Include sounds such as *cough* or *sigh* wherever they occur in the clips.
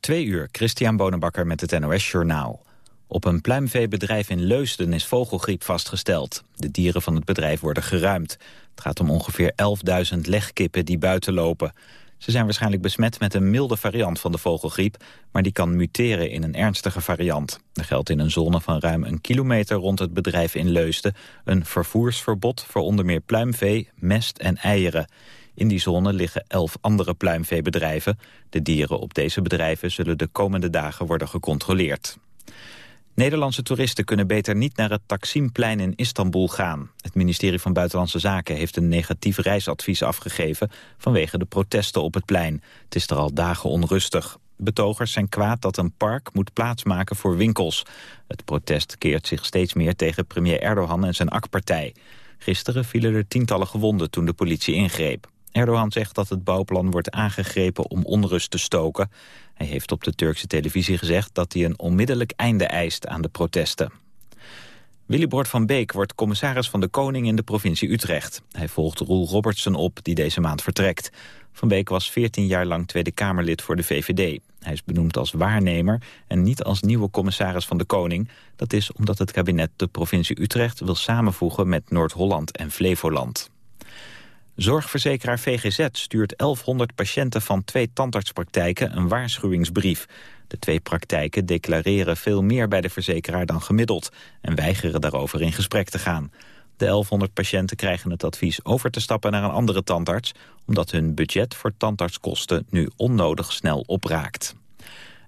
Twee uur, Christian Bonenbakker met het NOS Journaal. Op een pluimveebedrijf in Leusden is vogelgriep vastgesteld. De dieren van het bedrijf worden geruimd. Het gaat om ongeveer 11.000 legkippen die buiten lopen. Ze zijn waarschijnlijk besmet met een milde variant van de vogelgriep... maar die kan muteren in een ernstige variant. Er geldt in een zone van ruim een kilometer rond het bedrijf in Leusden... een vervoersverbod voor onder meer pluimvee, mest en eieren. In die zone liggen elf andere pluimveebedrijven. De dieren op deze bedrijven zullen de komende dagen worden gecontroleerd. Nederlandse toeristen kunnen beter niet naar het Taksimplein in Istanbul gaan. Het ministerie van Buitenlandse Zaken heeft een negatief reisadvies afgegeven vanwege de protesten op het plein. Het is er al dagen onrustig. Betogers zijn kwaad dat een park moet plaatsmaken voor winkels. Het protest keert zich steeds meer tegen premier Erdogan en zijn AK-partij. Gisteren vielen er tientallen gewonden toen de politie ingreep. Erdogan zegt dat het bouwplan wordt aangegrepen om onrust te stoken. Hij heeft op de Turkse televisie gezegd dat hij een onmiddellijk einde eist aan de protesten. Willybord van Beek wordt commissaris van de Koning in de provincie Utrecht. Hij volgt Roel Robertson op, die deze maand vertrekt. Van Beek was 14 jaar lang Tweede Kamerlid voor de VVD. Hij is benoemd als waarnemer en niet als nieuwe commissaris van de Koning. Dat is omdat het kabinet de provincie Utrecht wil samenvoegen met Noord-Holland en Flevoland. Zorgverzekeraar VGZ stuurt 1100 patiënten van twee tandartspraktijken een waarschuwingsbrief. De twee praktijken declareren veel meer bij de verzekeraar dan gemiddeld... en weigeren daarover in gesprek te gaan. De 1100 patiënten krijgen het advies over te stappen naar een andere tandarts... omdat hun budget voor tandartskosten nu onnodig snel opraakt.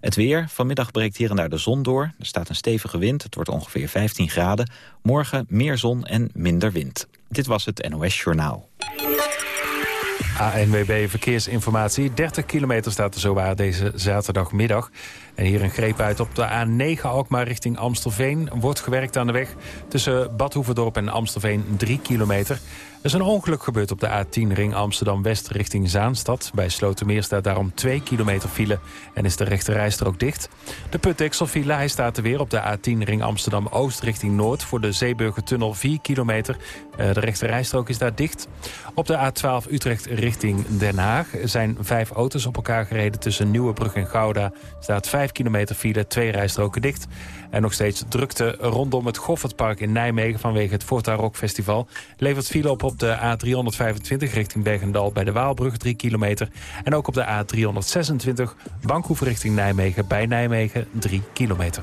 Het weer. Vanmiddag breekt hier en daar de zon door. Er staat een stevige wind. Het wordt ongeveer 15 graden. Morgen meer zon en minder wind. Dit was het NOS Journaal. ANWB Verkeersinformatie. 30 kilometer staat er zowaar deze zaterdagmiddag. En hier een greep uit op de A9 Alkmaar richting Amstelveen. Wordt gewerkt aan de weg tussen Bad Hoeverdorp en Amstelveen 3 kilometer. Er is een ongeluk gebeurd op de A10 ring Amsterdam-West richting Zaanstad. Bij Slotermeer staat daarom 2 kilometer file en is de rechterrijstrook dicht. De Putdekselfile, hij staat er weer op de A10 ring Amsterdam-Oost richting Noord... voor de Zeeburgertunnel 4 kilometer. Eh, de rechterrijstrook is daar dicht. Op de A12 Utrecht richting Den Haag zijn vijf auto's op elkaar gereden... tussen Nieuwebrug en Gouda staat 5 kilometer file, twee rijstroken dicht. En nog steeds drukte rondom het Goffertpark in Nijmegen... vanwege het Forta Rock Festival. Levert file op op de A325 richting Bergendal bij de Waalbrug 3 kilometer. En ook op de A326 Bankhoef richting Nijmegen bij Nijmegen 3 kilometer.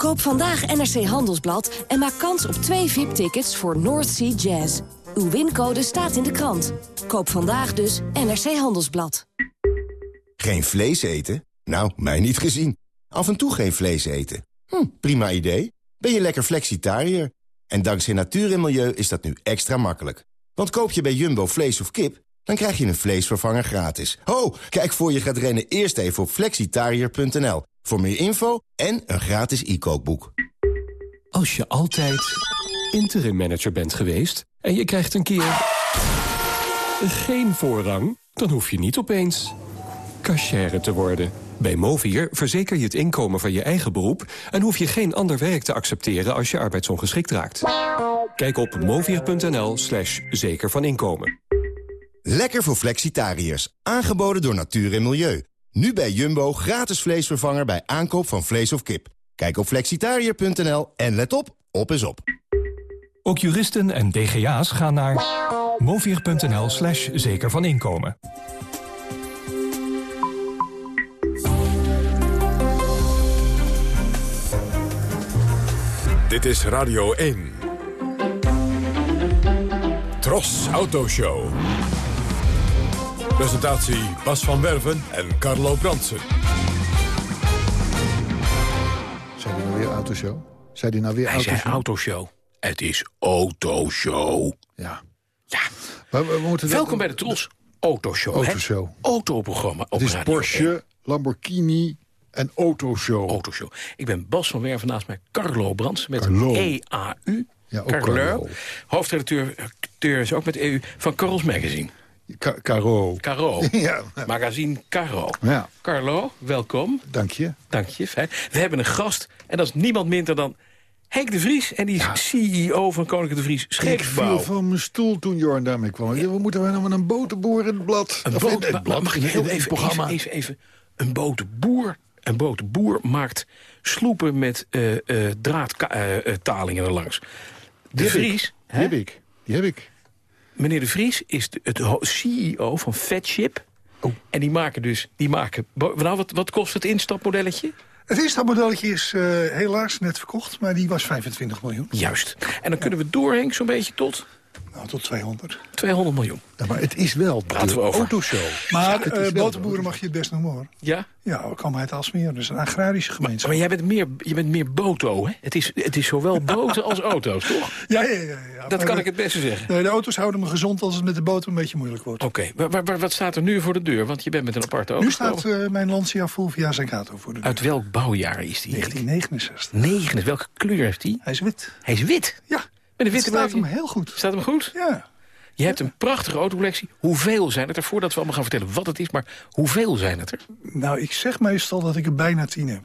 Koop vandaag NRC Handelsblad en maak kans op twee VIP-tickets voor North Sea Jazz. Uw wincode staat in de krant. Koop vandaag dus NRC Handelsblad. Geen vlees eten? Nou, mij niet gezien. Af en toe geen vlees eten. Hm, prima idee. Ben je lekker flexitariër? En dankzij natuur en milieu is dat nu extra makkelijk. Want koop je bij Jumbo vlees of kip, dan krijg je een vleesvervanger gratis. Ho, kijk voor je gaat rennen eerst even op flexitariër.nl. Voor meer info en een gratis e-kookboek. Als je altijd interim manager bent geweest en je krijgt een keer geen voorrang... dan hoef je niet opeens cashier te worden. Bij Movier verzeker je het inkomen van je eigen beroep... en hoef je geen ander werk te accepteren als je arbeidsongeschikt raakt. Kijk op movier.nl slash zeker van inkomen. Lekker voor flexitariërs. Aangeboden door Natuur en Milieu. Nu bij Jumbo gratis vleesvervanger bij aankoop van vlees of kip. Kijk op flexitariër.nl en let op, op is op. Ook juristen en DGA's gaan naar movier.nl slash zeker van inkomen. Dit is Radio 1. Tros Autoshow. Presentatie Bas van Werven en Carlo Bransen. Zei die nou weer autoshow? Zei die nou weer Hij autoshow? zei autoshow. Het is autoshow. Ja. Ja. Maar we, we moeten Welkom bij de Tros Autoshow. Autoshow. Het autoprogramma op Het is Porsche, 1. Lamborghini en Autoshow. Autoshow. Ik ben Bas van Werven naast mij Carlo Brands met Carlo. E-A-U. Ja, ook Carlo. Carlo. Hoofdredacteur acteur is ook met EU van Carlos Magazine. Ca- Caro. Caro. *laughs* Ja. Magazine Caro. Ja, Carlo, welkom. dank je. Dank je, fijn. We hebben een gast en dat is niemand minder dan Henk de Vries. En die is CEO van Koninklijke de Vries Ik Scheepsbouw. viel van mijn stoel toen Jorn daarmee kwam. Ja, we moeten nou met een boterboer in het blad. Een Of boot, in het blad, mag ik heel even, programma. even, even, even. Een botenboer, een botenboer maakt sloepen met eh eh draadtalingen erlangs. De ik. Vries, Die heb ik. Die heb ik. Meneer de Vries is de, het CEO van Fatship. Oh. En die maken dus, die maken... Nou, wat, wat kost het instapmodelletje? Het instapmodelletje is eh, helaas net verkocht, maar die was 25 miljoen. Juist. En dan kunnen we door, Henk, zo'n beetje tot Nou, tot 200. 200 miljoen. Ja, maar het is wel Praten de we over. autoshow. Maar eh, boterboeren de mag je het best noemen hoor. Ja? Ja, we komen uit Alsmeer, dus een agrarische gemeenschap. Maar jij bent meer, je bent meer boto, hè? Het is, het is zowel boten als auto's, toch? *laughs* Ja, ja, ja. ja. Dat Maar kan de- ik het beste zeggen. Nee, de auto's houden me gezond als het met de boot een beetje moeilijk wordt. Oké, maar, maar- maar wat staat er nu voor de deur? Want je bent met een aparte auto nu staat eh, mijn Lancia Fulvia Zagato voor de deur. Uit welk bouwjaar is die? 1969. 9. Welke kleur heeft die? Hij is wit. Hij is wit. Ja, Met een het witte staat hem heel goed. Staat hem goed? Ja. Je hebt een prachtige autocollectie. Hoeveel zijn het er? Voordat we allemaal gaan vertellen wat het is, maar hoeveel zijn het er? Nou, ik zeg meestal dat ik er bijna tien heb.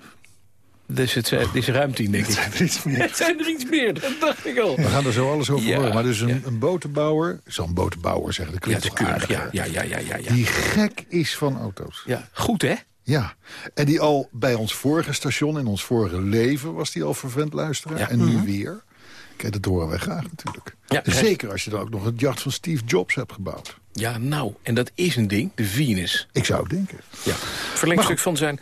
Dus het, zijn- het is ruim tien, denk ik. Het zijn er iets meer. *laughs* Het zijn er iets meer, dat dacht ik al. We gaan er zo alles over Ja, horen. Maar dus een, ja. een botenbouwer, zo'n botenbouwer zeggen, dat Ja, klinkt toch aardig, Ja, ja, ja, ja, ja, ja. Die gek is van auto's. ja. Goed, hè? Ja, en die al bij ons vorige station, in ons vorige leven... was die al vervent luisteren. Ja. En nu weer. Kijk, dat horen wij graag natuurlijk. Ja, Zeker als je dan ook nog het jacht van Steve Jobs hebt gebouwd. Ja, nou, en dat is een ding, de Venus. Ik zou het denken. Ja. Verlengstuk van zijn...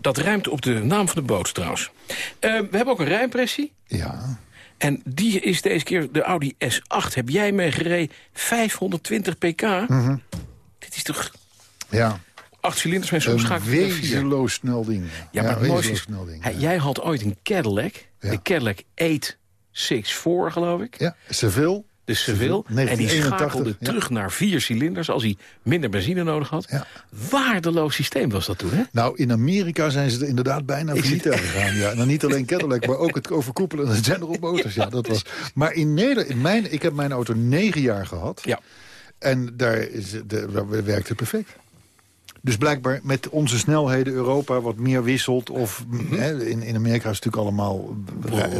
Dat ruimt op de naam van de boot trouwens. Eh, we hebben ook een rijimpressie. Ja, En die is deze keer de Audi S8. Heb jij mee gereden? 520 pk. Mhm. Dit is toch ja. acht cilinders met zo'n een schakel vier. wezenloos snel ding. Ja, maar het mooiste is, ding. ja. jij had ooit een Cadillac. Ja. De Cadillac 864, geloof ik. Ja, Seville. De Seville. En die 1981, schakelde ja. terug naar vier cilinders als hij minder benzine nodig had. Ja. Waardeloos systeem was dat toen, hè? Nou, in Amerika zijn ze er inderdaad bijna failliet gegaan. Ja. Nou, niet alleen Cadillac, maar ook het overkoepelende General *laughs* Motors. Ja, dat was. Maar in Nederland, in mijn, ik heb mijn auto negen jaar gehad. Ja. En daar is, de, daar werkt het perfect. Dus blijkbaar met onze snelheden Europa wat meer wisselt. Of hè, in, in Amerika is het natuurlijk allemaal...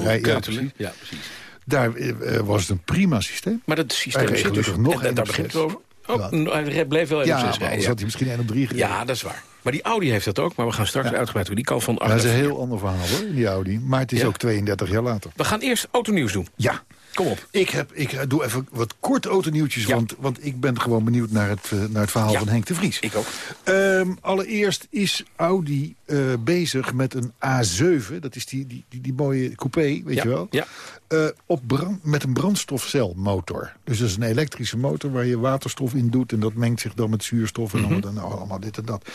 rij- ja, precies. Ja, precies. Daar eh, was het een prima systeem. Maar dat systeem zit dus... nog en, daar- begint het over. Oh, hij bleef wel 1 Ja, op 6 maar rijden. Ja. had hij misschien 1 op 3 gereden. ja, dat is waar. Maar die Audi heeft dat ook, maar we gaan straks uitgebreid over. Die kan van 8 dat is een 4. heel ander verhaal hoor, die Audi. Maar het is Ja. ook 32 jaar later. We gaan eerst autonieuws doen. Ja. Kom op. Ik, heb, ik eh, doe even wat kort autonieuwtjes, Ja. want, want ik ben gewoon benieuwd naar het, eh, naar het verhaal Ja. van Henk de Vries. Ik ook. Ehm, allereerst is Audi eh, bezig met een A7. Dat is die, die, die, die mooie coupé, weet Ja, je wel? ja. Eh, op brand, met een brandstofcelmotor. Dus dat is een elektrische motor waar je waterstof in doet... en dat mengt zich dan met zuurstof en Mhm. dan, dan allemaal dit en dat.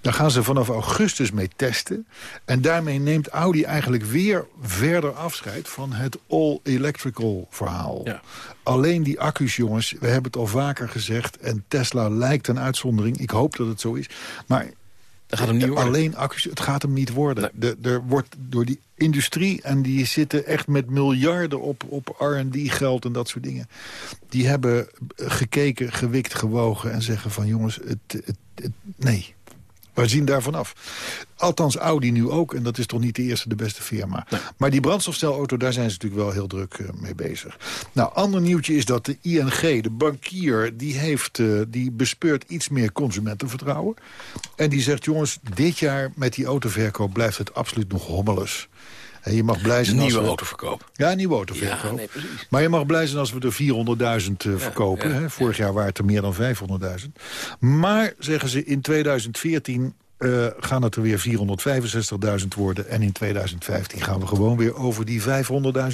Daar gaan ze vanaf augustus mee testen. En daarmee neemt Audi eigenlijk weer verder afscheid... van het all-electrical verhaal. Ja. Alleen die accu's, jongens, we hebben het al vaker gezegd... en Tesla lijkt een uitzondering. Ik hoop dat het zo is. Maar Dat gaat hem niet worden. alleen accu's, het gaat hem niet worden. De, er wordt door die industrie, en die zitten echt met miljarden op, op R&D geld en dat soort dingen. Die hebben gekeken, gewikt, gewogen en zeggen van jongens, het, het, het- nee. We zien daarvan af. Althans, Audi nu ook. En dat is toch niet de eerste, de beste firma. Maar die brandstofcelauto, daar zijn ze natuurlijk wel heel druk eh, mee bezig. Nou, ander nieuwtje is dat de ING, de bankier... die, heeft, eh, die bespeurt iets meer consumentenvertrouwen. En die zegt, jongens, dit jaar met die autoverkoop... blijft het absoluut nog hommeles. En je mag blij zijn als Nieuwe we- autoverkoop. Ja, nieuwe autoverkoop. Ja, nee. Maar je mag blij zijn als we er 400.000 eh, verkopen. ja, hè. Vorig jaar waren het er meer dan 500.000. Maar, zeggen ze, in 2014 eh, gaan het er weer 465.000 worden. En in 2015 gaan we gewoon weer over die 500.000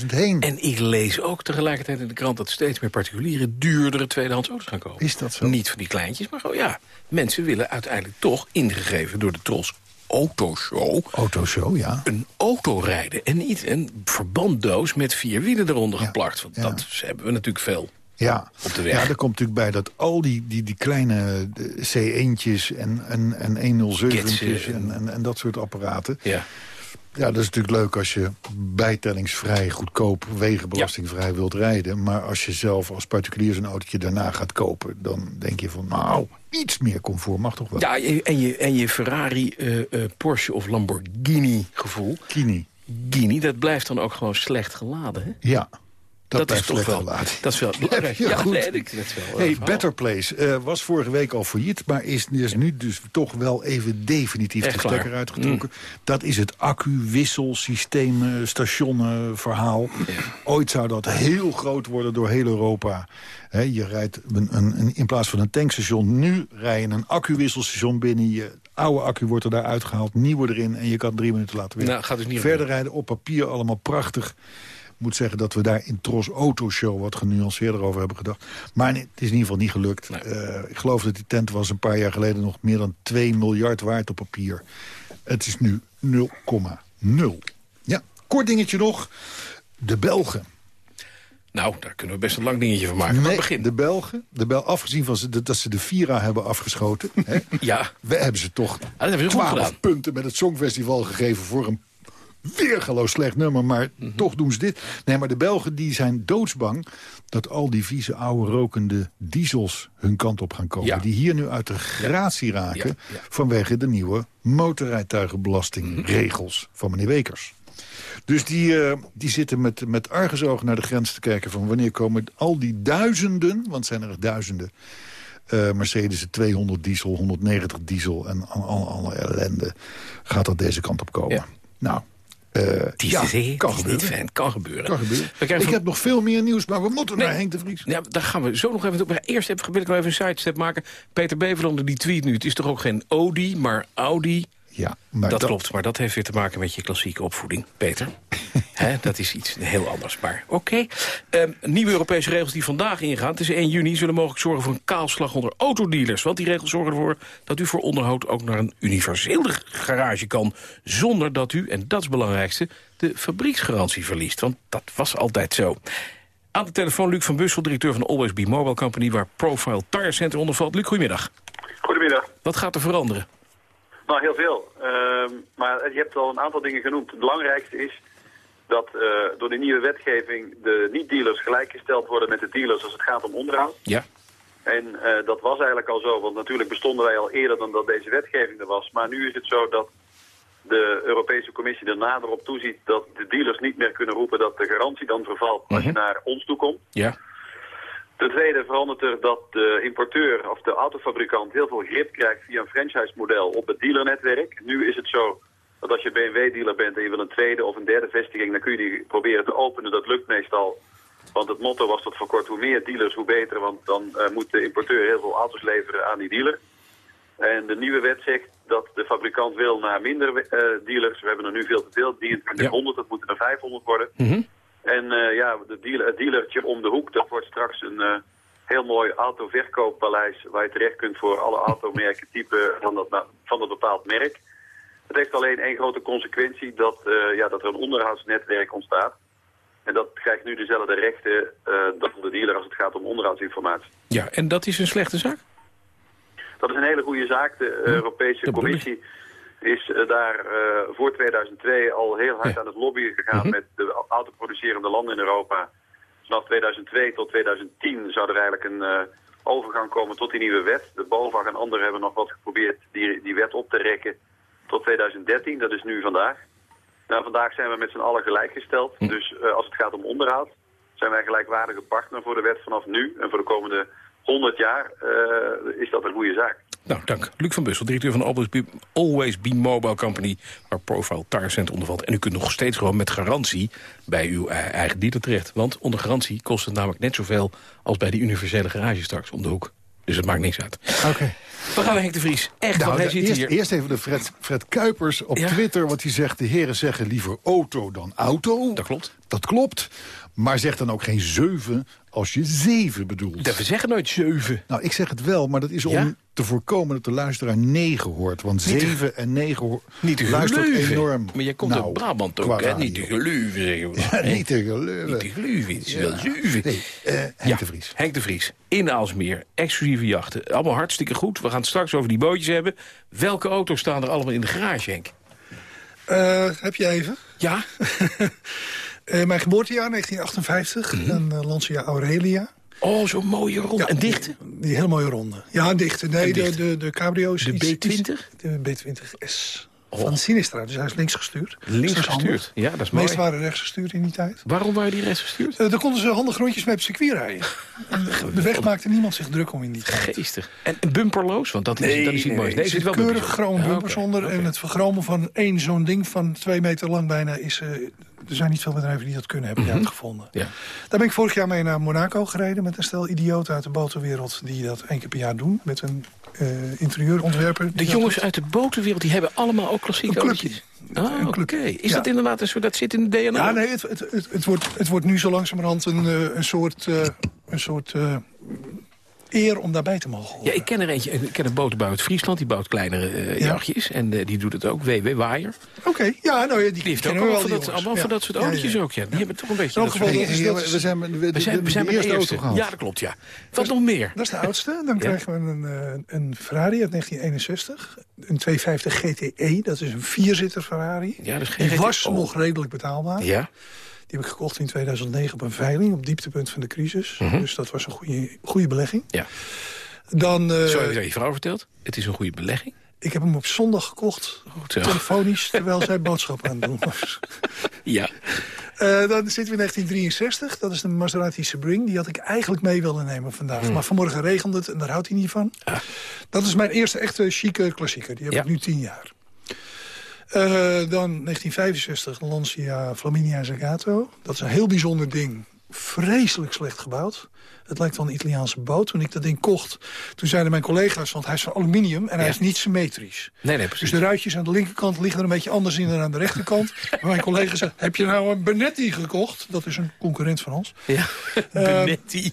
heen. En ik lees ook tegelijkertijd in de krant... dat steeds meer particulieren duurdere tweedehands auto's gaan kopen. Is dat zo? Niet voor die kleintjes, maar gewoon ja. Mensen willen uiteindelijk toch, ingegeven door de Tros Autoshow... Autoshow, ja. een auto rijden en niet een verbanddoos met vier wielen eronder geplakt. Want ja. dat hebben we natuurlijk veel. Ja. op de weg. Ja, er komt natuurlijk bij dat al die, die, die kleine C1'tjes en, en, en 107'tjes Gidsen. en, en, en dat soort apparaten. Ja. Ja, dat is natuurlijk leuk als je bijtellingsvrij, goedkoop, wegenbelastingvrij wilt rijden. Maar als je zelf als particulier zo'n autootje daarna gaat kopen... dan denk je van, nou, iets meer comfort mag toch wel. Ja, en je, en je Ferrari, eh, eh, Porsche of Lamborghini gevoel. Kini. Gini, dat blijft dan ook gewoon slecht geladen, hè? Ja, dat, is toch wel, geladen. dat is wel belangrijk. Ja, goed. nee, dat is wel, eh, Hey. Better Place eh, was vorige week al failliet... maar is, is nu dus toch wel even definitief Echt de stekker klaar. uitgetrokken. Dat is het accu-wisselsysteem station verhaal. Ooit zou dat heel groot worden door heel Europa. Je rijdt een, een, een- in plaats van een tankstation... nu rij je een accu-wisselstation binnen. Je oude accu wordt er daar uitgehaald, nieuwe erin... en je kan drie minuten laten werken. Nou, gaat dus niet Verder rijden op papier allemaal prachtig. Moet zeggen dat we daar in Tros Auto Show wat genuanceerder over hebben gedacht. Maar het is in ieder geval niet gelukt. Eh, ik geloof dat die tent was een paar jaar geleden nog meer dan 2 miljard waard op papier. Het is nu 0,0. Ja, kort dingetje nog. De Belgen. Nou, daar kunnen we best een lang dingetje van maken. Nee, begin. de Belgen, de Bel, afgezien van ze, dat ze de Vira hebben afgeschoten. hè, *laughs* Ja, we hebben ze toch dat hebben ze goed 12 gedaan. punten met het Songfestival gegeven voor een weergeloos slecht nummer. Maar Mhm. toch doen ze dit. Nee, maar de Belgen die zijn doodsbang dat al die vieze oude rokende diesels hun kant op gaan komen. Ja. Die hier nu uit de gratie raken Ja, ja. vanwege de nieuwe motorrijtuigenbelastingregels van meneer Wekers. Dus die, eh, die zitten met, met argusogen naar de grens te kijken... van wanneer komen al die duizenden, want het zijn er duizenden... eh Mercedes 200 diesel, 190 diesel en al- al- alle ellende... gaat dat deze kant op komen. Ja. Nou, Die ja, kan gebeuren. niet fijn. Kan gebeuren. Kan gebeuren. Ik van- heb nog veel meer nieuws, maar we moeten Nee. naar Henk de Vries. Ja, daar gaan we zo nog even op. Maar Eerst even, wil ik wel even een sidestep maken. Peter Beverlander die tweet nu. Het is toch ook geen Audi, maar Audi. Ja, maar dat, klopt, maar dat heeft weer te maken met je klassieke opvoeding, Peter. *laughs* Hè, dat is iets heel anders, maar oké. Ehm, nieuwe Europese regels die vandaag ingaan, het is 1 juni... zullen mogelijk zorgen voor een kaalslag onder autodealers. Want die regels zorgen ervoor dat u voor onderhoud... ook naar een universele garage kan... zonder dat u, en dat is het belangrijkste... de fabrieksgarantie verliest. Want dat was altijd zo. Aan de telefoon Luc van Bussel, directeur van de Always Be Mobile Company... waar Profile Tire Center onder valt. Luc, goedemiddag. Goedemiddag. Wat gaat er veranderen? Nou, heel veel. Ehm, maar je hebt al een aantal dingen genoemd. Het belangrijkste is dat eh, door de nieuwe wetgeving de niet-dealers gelijkgesteld worden met de dealers als het gaat om onderhoud. Ja. En eh, dat was eigenlijk al zo, want natuurlijk bestonden wij al eerder dan dat deze wetgeving er was. Maar nu is het zo dat de Europese Commissie er nader op toeziet dat de dealers niet meer kunnen roepen dat de garantie dan vervalt als je naar ons toe komt. Ja. Ten tweede verandert er dat de importeur of de autofabrikant heel veel grip krijgt via een franchise-model op het dealernetwerk. Nu is het zo dat als je BMW-dealer bent en je wil een tweede of een derde vestiging, dan kun je die proberen te openen. Dat lukt meestal. Want het motto was tot voor kort, hoe meer dealers, hoe beter. Want dan eh, moet de importeur heel veel auto's leveren aan die dealer. En de nieuwe wet zegt dat de fabrikant wil naar minder eh, dealers. We hebben er nu veel te veel, 2300, dat moeten er 500 worden. En eh, ja, de dealer, het dealertje om de hoek, dat wordt straks een eh, heel mooi autoverkooppaleis... waar je terecht kunt voor alle automerken, type van dat, van dat bepaald merk. Het heeft alleen één grote consequentie, dat, eh, ja, dat er een onderhoudsnetwerk ontstaat. En dat krijgt nu dezelfde rechten dan de dealer als het gaat om onderhoudsinformatie. Ja, en dat is een slechte zaak? Dat is een hele goede zaak. De eh, Europese Commissie is eh, daar eh, voor 2002 al heel hard aan het lobbyen gegaan Mhm. met de autoproducerende landen in Europa. Vanaf 2002 tot 2010 zou er eigenlijk een eh, overgang komen tot die nieuwe wet. De BOVAG en anderen hebben nog wat geprobeerd die, die wet op te rekken tot 2013. Dat is nu vandaag. Nou, vandaag zijn we met z'n allen gelijkgesteld. Hm. Dus als het gaat om onderhoud zijn wij gelijkwaardige partner voor de wet vanaf nu. En voor de komende 100 jaar is dat een goede zaak. Nou, dank. Luc van Bussel, directeur van de Always Be, Always Be Mobile Company... waar Profile Tire Center onder valt. En u kunt nog steeds gewoon met garantie bij uw e- eigen dealer terecht. Want onder garantie kost het namelijk net zoveel... als bij die universele garage straks om de hoek. Dus het maakt niks uit. Oké. We gaan naar Henk de Vries. Echt, Nou, want hij zit eerst, hier. eerst even de Fred, Fred Kuipers op Ja. Twitter. Want die zegt, de heren zeggen liever auto dan auto. Dat klopt. Dat klopt. Maar zeg dan ook geen zeven als je zeven bedoelt. We zeggen nooit zeven. Nou, ik zeg het wel, maar dat is om Ja? te voorkomen dat de luisteraar negen hoort. Want Niet te- zeven en negen hoort Niet te luistert geluven. enorm. Maar je komt Nou, uit Brabant ook, hè? Niet te geluven, zeggen we. *laughs* Ja, niet te geluven. Niet te geluven, het is wel. Nee, eh, Henk Ja, de Vries. Henk de Vries, in Aalsmeer, exclusieve jachten. Allemaal hartstikke goed. We gaan het straks over die bootjes hebben. Welke auto's staan er allemaal in de garage, Henk? Eh, heb je even? Ja? *laughs* Eh, mijn geboortejaar, 1958. Een uh, Lancia Aurelia. Oh, zo'n mooie ronde. en dichte? Die hele mooie ronde. Ja, dichte. Nee, de, de, de cabrio is De iets- B20? iets- De B20S. Oh. Van Sinistra, dus hij is links gestuurd. Links gestuurd. Ja, dat is mooi. waren rechts gestuurd in die tijd. Waarom waren die rechts gestuurd? Eh, daar konden ze handig rondjes mee op het circuit rijden. *laughs* En de- weg maakte niemand zich druk om in die tijd. Geestig. En en bumperloos? Want dat is, dat is niet mooi. Nee, er zit keurig bumpers chroom Ja, bumpers oké, onder. En het vergromen van één zo'n ding van twee meter lang bijna is... eh, er zijn niet veel bedrijven die dat kunnen, heb ik Mhm. uitgevonden. Ja. Daar ben ik vorig jaar mee naar Monaco gereden... met een stel idioten uit de botenwereld die dat één keer per jaar doen. Met een eh, interieurontwerper. De jongens uit de botenwereld die hebben allemaal ook klassieke autootjes. Ah, oké. Is Ja. dat inderdaad een soort, dat zit in de DNA? Ja, nee, het, het, het, het wordt, het wordt nu zo langzamerhand een, eh, een soort, eh, een soort eer om daarbij te mogen horen. Ja, ik ken er eentje. Ik ken een botenbouw uit Friesland. Die bouwt kleinere eh, Ja. jachtjes. En eh, die doet het ook. WW Waaier. Oké, ja, nou ja, die, Die heeft ook kennen we allemaal wel, van, die dat, allemaal Ja. van dat soort autootjes ja. ook. Ja. Die hebben toch een beetje... In elk dat geval, soort- Hey, we zijn, we, we, we zijn, we zijn de met eerste de auto gehad. Ja, dat klopt, ja. Wat nog meer? Dat is de oudste. Dan *laughs* krijgen we een, eh, een Ferrari uit 1961. Een 250 GTE, dat is een vierzitter Ferrari. Ja, dat is geen Die was GTO. nog redelijk betaalbaar. Ja? Die heb ik gekocht in 2009 op een veiling, op dieptepunt van de crisis. Mhm. Dus dat was een goede, goede belegging. Ja. Dan, eh, Zo heb je je vrouw verteld. Het is een goede belegging. ik heb hem op zondag gekocht, telefonisch, *laughs* terwijl zij boodschappen aan het doen was. Ja. Eh, dan zitten we in 1963. Dat is de Maserati Sebring. Die had ik eigenlijk mee willen nemen vandaag. Hmm. Maar vanmorgen regende het en daar houdt hij niet van. Dat is mijn eerste echte chique klassieker. Die heb Ja. ik nu tien jaar. Eh, dan 1965 Lancia Flaminia Zagato. Dat is een heel bijzonder ding. Vreselijk slecht gebouwd. Het lijkt wel een Italiaanse boot. Toen ik dat ding kocht, toen zeiden mijn collega's... want hij is van aluminium en hij Ja. is niet symmetrisch. Nee, nee, precies. Dus de ruitjes aan de linkerkant liggen er een beetje anders in dan aan de rechterkant. *laughs* Maar mijn collega zei, heb je nou een Benetti gekocht? Dat is een concurrent van ons. Ja. Benetti.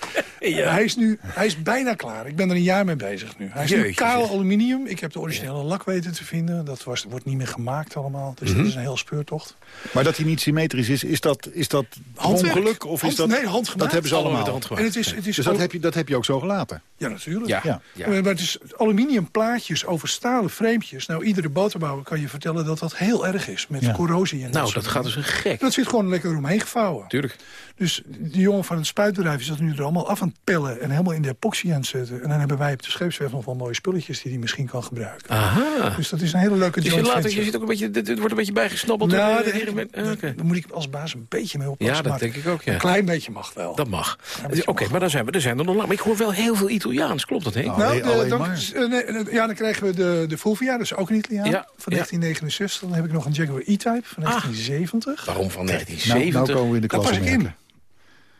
*laughs* ja. Hij, is nu, hij is bijna klaar. Ik ben er een jaar mee bezig nu. Hij is nu Jeetje, kaal zeg. aluminium. Ik heb de originele lak weten te vinden. Dat was, wordt niet meer gemaakt allemaal. Dus Mhm. dat is een heel speurtocht. Maar dat hij niet symmetrisch is, is dat, is dat Handwerk. ongeluk? Of is Hand- dat, nee, handgemaakt. dat hebben ze Allemaal allemaal. met de hand En het is, het is Dus dat heb, je, dat heb je ook zo gelaten? Ja, natuurlijk. Ja. Ja. Ja. Maar het is aluminium plaatjes over stalen framepjes. Nou, iedere boterbouwer kan je vertellen dat dat heel erg is. Met Ja. corrosie en Nou, soort dat gaat dus een gek. Dat zit gewoon lekker omheen gevouwen. Tuurlijk. Dus die jongen van het spuitbedrijf is dat nu er allemaal af aan het pellen... en helemaal in de epoxy aan het zetten. En dan hebben wij op de scheepswerf nog wel mooie spulletjes... die hij misschien kan gebruiken. Aha. Dus dat is een hele leuke Dus je, joint later, venture. je zit ook een beetje, dit, dit wordt een beetje bijgesnabbeld. Nou, door de daar- met- ah, daar moet ik als baas een beetje mee oppassen. Ja, dat maar denk ik ook, ja. Een klein beetje mag wel. Dat mag. Oké, maar dan zijn we er zijn er nog lang. Maar ik hoor wel heel veel Italiaans. Klopt dat, Henk? Nou, Nou, alleen- de- alleen dan, maar. eh, nee, eh, ja, dan krijgen we de, de Fulvia, is ook een Italiaan, Ja, van ja. 1969. Dan heb ik nog een Jaguar E-Type van 1970. Waarom van Nou, 1970? nou komen we in de Daar klas pas ik in.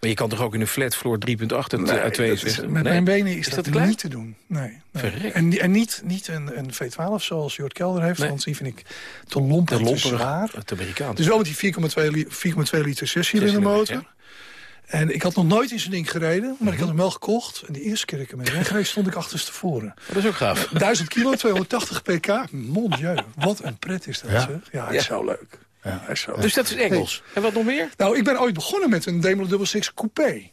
Maar je kan toch ook in een flat floor 3.8 uit, Nee, uit dat 62? is- met Nee? mijn benen is, Is dat, niet te doen. Nee. En, en niet, niet een, een V12 zoals Jort Kelder heeft, Nee. want die vind ik te lomp en te zwaar. het Amerikaans. Dus wel met die 4,2 li- 4,2 liter zescilinder motor. En ik had nog nooit in zo'n ding gereden, maar ik had hem wel gekocht. En de eerste keer ik ermee wegreed, stond ik achterstevoren. dat is ook gaaf. 1000 kilo, 280 pk. Mon dieu, wat een pret is dat, Ja. zeg. Ja, Ja. is zo leuk. Ja. Dus dat is Engels. En wat nog meer? Nou, ik ben ooit begonnen met een Daimler Double Six Coupé.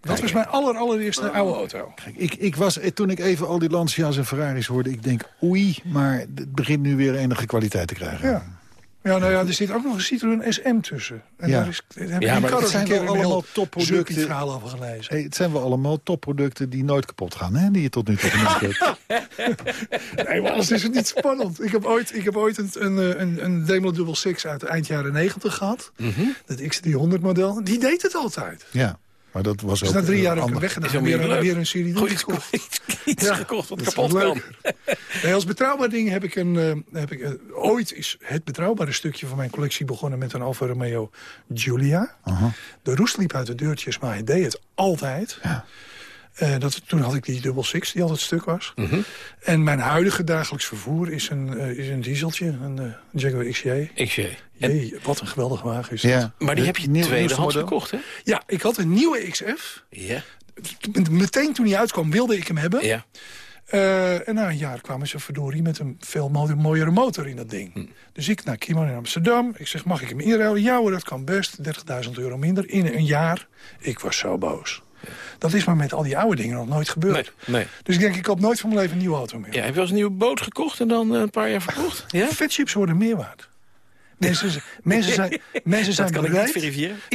Dat was mijn aller, allereerste oude auto. Ik, ik was, eh, toen ik even al die Lancia's en Ferraris hoorde, ik denk oei, maar het begint nu weer enige kwaliteit te krijgen. Ja. Ja, nou ja, er zit ook nog een Citroën SM tussen. En Ja. daar is, daar heb Ja, ik maar het zijn een keer wel allemaal topproducten. verhaal over gelezen. Hey, het zijn wel allemaal topproducten die nooit kapot gaan, hè? Die je tot nu toe genoemd hebt. *laughs* Nee, maar anders is het niet spannend. Ik heb ooit, ik heb ooit een, een, eh, een, een Daimler Double Six uit eind jaren 90 gehad. Mhm. Dat XT100 model. Die deed het altijd. Ja, maar dat was Dus ook... na drie eh, jaar heb ik hem ander- weggedaan. Weer, weer een serie Goed iets, gekocht. *laughs* iets Ja, gekocht wat kapot wel kan. Nee, als betrouwbaar ding heb ik een... eh, heb ik, eh, ooit is het betrouwbare stukje van mijn collectie begonnen... met een Alfa Romeo Giulia. De roest liep uit de deurtjes, maar hij deed het altijd. Eh, dat, toen had ik die Double Six, die altijd stuk was. Mhm. En mijn huidige dagelijks vervoer is een, eh, is een dieseltje, een uh, Jaguar XJ. XJ. Jee, wat een geweldige wagen is Ja. dat. Maar die De heb je nieuw- tweedehands gekocht, hè? Ja, ik had een nieuwe XF. Ja. Meteen toen hij uitkwam wilde ik hem hebben. Ja. Eh, en na een jaar kwamen ze verdorie met een veel mo- mooiere motor in dat ding. Hm. Dus ik naar Kieman in Amsterdam. Ik zeg, mag ik hem inruilen? Ja hoor, dat kan best. 30.000 euro minder in een jaar. Ik was zo boos. Dat is maar met al die oude dingen nog nooit gebeurd. Nee, nee. Dus ik denk, ik koop nooit van mijn leven een nieuwe auto meer. Ja, heb je wel eens een nieuwe boot gekocht en dan eh, een paar jaar verkocht? Ja? Vetchips worden meer waard. Mensen, mensen zijn, *laughs* mensen zijn bereid,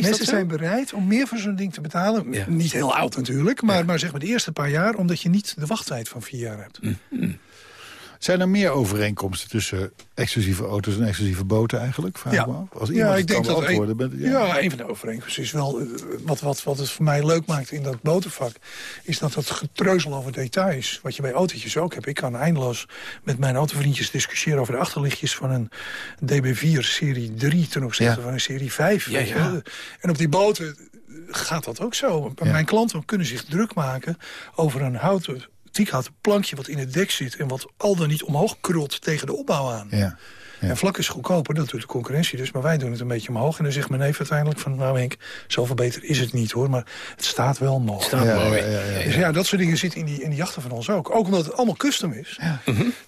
mensen zijn bereid om meer voor zo'n ding te betalen. Ja. Niet heel oud natuurlijk, maar, maar zeg maar de eerste paar jaar... omdat je niet de wachttijd van vier jaar hebt. Mm. Zijn er meer overeenkomsten tussen exclusieve auto's en exclusieve boten eigenlijk? Vraag Ja. me. Als iemand Ja, ik denk dat een, ben- ja. een van de overeenkomsten is wel... eh, wat, wat, wat het voor mij leuk maakt in dat botenvak... is dat het getreuzel over details, wat je bij autootjes ook hebt. Ik kan eindeloos met mijn autovriendjes discussiëren... over de achterlichtjes van een DB4 serie 3 ten opzichte Ja. van een serie 5. Ja, weet je ja. En op die boten gaat dat ook zo. Mijn klanten kunnen zich druk maken over een houten... Tiekhouten plankje wat in het dek zit... en wat al dan niet omhoog krult tegen de opbouw aan. Ja. En vlak is goedkoper, dat doet de concurrentie dus. Maar wij doen het een beetje omhoog. En dan zegt mijn neef uiteindelijk van... nou Henk, zoveel beter is het niet hoor. Maar het staat wel mooi. Staat Ja, mooi. ja, ja, ja. Dus ja, dat soort dingen zitten in die, in die jachten van ons ook. Ook omdat het allemaal custom is.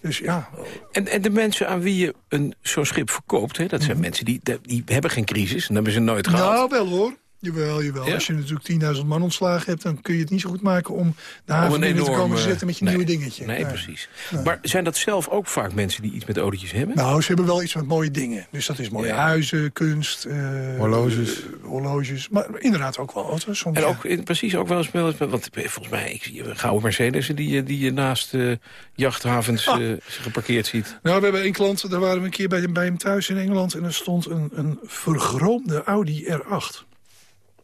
Dus ja, En, en de mensen aan wie je een zo'n schip verkoopt... Hè, dat zijn mensen die, die hebben geen crisis. En dat hebben ze nooit gehad. nou wel hoor. Jawel, jawel. Ja? Als je natuurlijk 10.000 man ontslagen hebt... dan kun je het niet zo goed maken om de Om haven een binnen te komen zetten met je nee, nieuwe dingetje. Nee, precies. Maar zijn dat zelf ook vaak mensen die iets met autootjes hebben? Nou, ze hebben wel iets met mooie dingen. Dus dat is mooie Ja. huizen, kunst, eh, Horloges. eh, horloges. Maar inderdaad ook wel auto's. Soms, En ook precies ook wel eens met, want volgens mij, ik zie een gouden Mercedes die, je- die je naast eh, jachthavens Ah. geparkeerd ziet. Nou, we hebben één klant, daar waren we een keer bij, bij hem thuis in Engeland... en er stond een, een vergroomde Audi R8.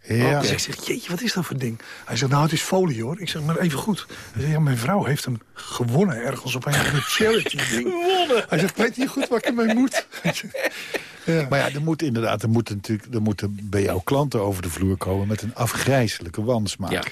Ja. Dus ik zeg, jeetje, wat is dat voor ding? Hij zegt, nou, het is folie, hoor. Ik zeg, maar even goed. Hij zegt, ja, mijn vrouw heeft hem gewonnen ergens op een charity-ding. *laughs* Gewonnen? Hij zegt, weet je goed waar ik ermee moet? *laughs* ja. Maar ja, er moet inderdaad, er moeten natuurlijk, er moeten bij jouw klanten over de vloer komen met een afgrijzelijke wansmaak. Ja.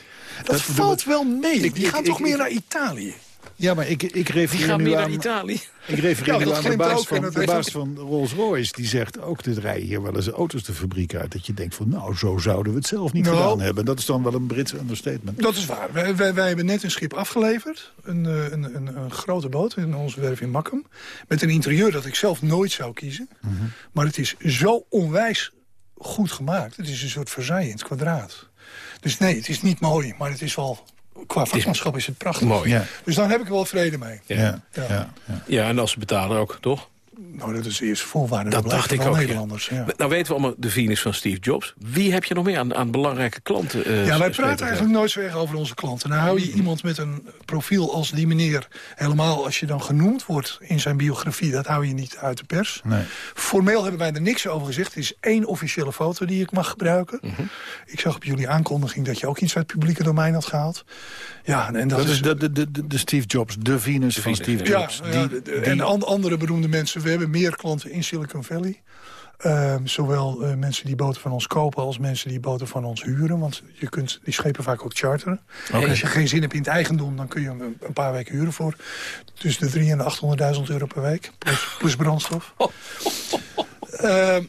dat, valt wel mee. Ik- Die ik- gaan ik- toch ik- meer naar Italië? Ja, maar ik, ik Die refereer gaan nu meer aan, naar Italië. ik refereer Ja, nu aan de baas, van, de baas van Rolls-Royce. Die zegt ook, er rijden hier wel eens auto's de fabriek uit. Dat je denkt van, nou, zo zouden we het zelf niet Nou. gedaan hebben. Dat is dan wel een Brits understatement. Dat is waar. Wij, wij, wij hebben net een schip afgeleverd. Een, eh, een, een, een grote boot in onze werf in Makkum. Met een interieur dat ik zelf nooit zou kiezen. Mhm. Maar het is zo onwijs goed gemaakt. Het is een soort Versailles in het kwadraat. Dus nee, het is niet mooi. Maar het is wel... Qua vakmanschap is het prachtig. Mooi. Ja, Dus daar heb ik er wel vrede mee. ja, ja. Ja. ja, ja. Ja, en als ze betalen ook, toch? Nou, dat is eerst voorwaarde. Dat dacht ik ook, ja. Nederlanders. Ja. Nou weten we allemaal de Venus van Steve Jobs. Wie heb je nog meer aan, aan belangrijke klanten? eh, Ja, wij praten eigenlijk nooit zo erg over onze klanten. Nou hou je iemand met een profiel als die meneer... helemaal als je dan genoemd wordt in zijn biografie... dat hou je niet uit de pers. Nee. Formeel hebben wij er niks over gezegd. Het is één officiële foto die ik mag gebruiken. Mhm. Ik zag op jullie aankondiging dat je ook iets uit het publieke domein had gehaald. Ja, en dat, Dat is de, de, de, de- de Steve Jobs, de Venus van Venus, Steve ja. Jobs. Ja, die, en an- andere beroemde mensen. We hebben meer klanten in Silicon Valley. Ehm, zowel eh, mensen die boten van ons kopen als mensen die boten van ons huren. Want je kunt die schepen vaak ook charteren. En als je geen zin hebt in het eigendom, dan kun je hem een, paar weken huren voor. Tussen de 3 en de 800.000 euro per week. Plus, *laughs* plus brandstof. Ehm,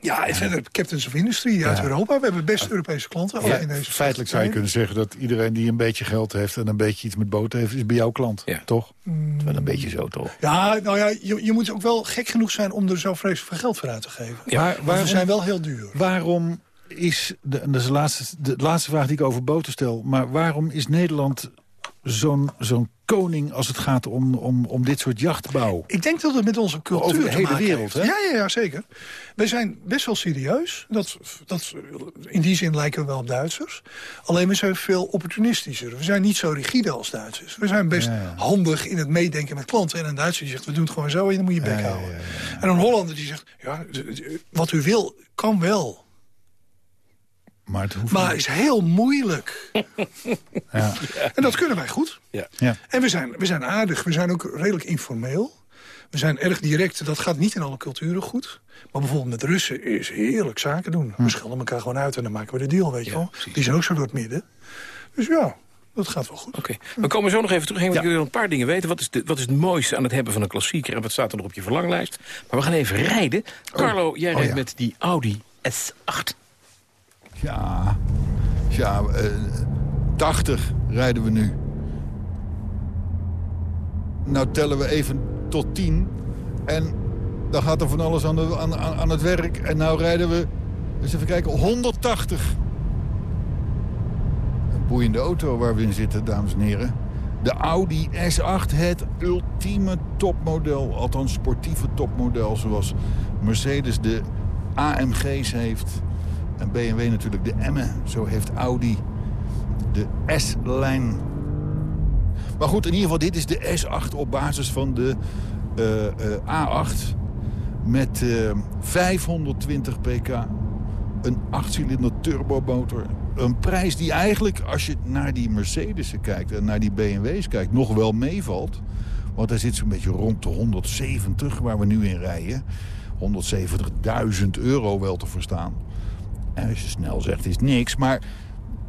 ja, en verder Captains of Industry uit Ja. Europa. We hebben best Europese klanten. Ja, in deze feitelijk zou je kunnen zeggen dat iedereen die een beetje geld heeft... en een beetje iets met boten heeft, is bij jouw klant. Ja. Toch? Mm. Dat is wel een beetje zo, toch? Ja, nou ja, je, je moet ook wel gek genoeg zijn om er zo vreselijk veel geld voor uit te geven. Ja, Maar Want waarom- we zijn wel heel duur. Waarom is, de, en dat is de laatste, de laatste vraag die ik over boten stel... maar waarom is Nederland zo'n zo'n koning als het gaat om, om, om dit soort jachtbouw? Ik denk dat het met onze cultuur Over de hele wereld, hè? Ja, ja, ja, zeker. Wij zijn best wel serieus. Dat, dat, in die zin lijken we wel op Duitsers. Alleen we zijn veel opportunistischer. We zijn niet zo rigide als Duitsers. We zijn best Ja, handig in het meedenken met klanten. En een Duitser die zegt, we doen het gewoon zo en dan moet je bek Ja, houden. En een Hollander die zegt, ja, wat u wil, kan wel. Maar het hoeft Maar niet. is heel moeilijk. *laughs* Ja. En dat kunnen wij goed. Ja. Ja. En we zijn, we zijn aardig, we zijn ook redelijk informeel. We zijn erg direct, dat gaat niet in alle culturen goed. Maar bijvoorbeeld met Russen is heerlijk zaken doen. Hm. We schelden elkaar gewoon uit en dan maken we de deal, weet je Ja, wel. precies. Die zijn ook zo door het midden. Dus ja, Dat gaat wel goed. Oké, we komen zo nog even terug. Want ik wil een paar dingen weten. Wat is, de, wat is het mooiste aan het hebben van een klassieker? En wat staat er nog op je verlanglijst? Maar we gaan even rijden. Carlo, jij Oh, rijdt ja. met die Audi S8. Ja, ja eh, 80 rijden we nu. Nou tellen we even tot 10. En dan gaat er van alles aan, aan, aan het werk. En nou rijden we, eens even kijken, 180. Een boeiende auto waar we in zitten, dames en heren. De Audi S8, het ultieme topmodel. Althans, sportieve topmodel zoals Mercedes de AMG's heeft. En BMW natuurlijk de M. Zo heeft Audi de S-lijn. Maar goed, in ieder geval, dit is de S8 op basis van de eh, eh, A8. Met eh, 520 pk. Een 8-cilinder turbomotor. Een prijs die eigenlijk, als je naar die Mercedes'en kijkt... en naar die BMW's kijkt, nog wel meevalt. Want hij zit zo'n beetje rond de 170, waar we nu in rijden. 170.000 euro wel te verstaan. Als je snel zegt, is niks. Maar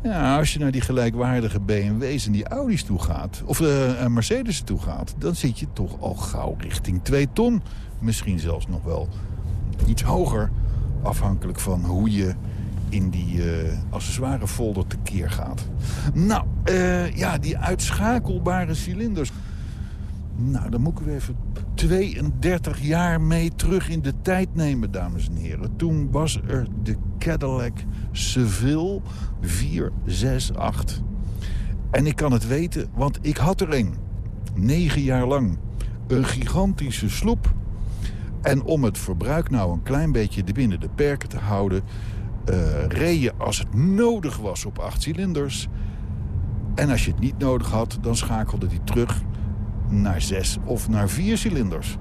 ja, als je naar die gelijkwaardige BMW's en die Audi's toe gaat... of uh, Mercedes toe gaat... dan zit je toch al gauw richting 2 ton. Misschien zelfs nog wel iets hoger. Afhankelijk van hoe je in die uh, accessoirefolder tekeer gaat. Nou, uh, ja, die uitschakelbare cilinders... Nou, dan moet ik weer even 32 jaar mee terug in de tijd nemen, dames en heren. Toen was er de Cadillac Seville 468. En ik kan het weten, want ik had er een. Negen jaar lang. Een gigantische sloep. En om het verbruik nou een klein beetje binnen de perken te houden... Uh, reed je als het nodig was op acht cilinders. En als je het niet nodig had, dan schakelde die terug naar zes of naar vier cilinders.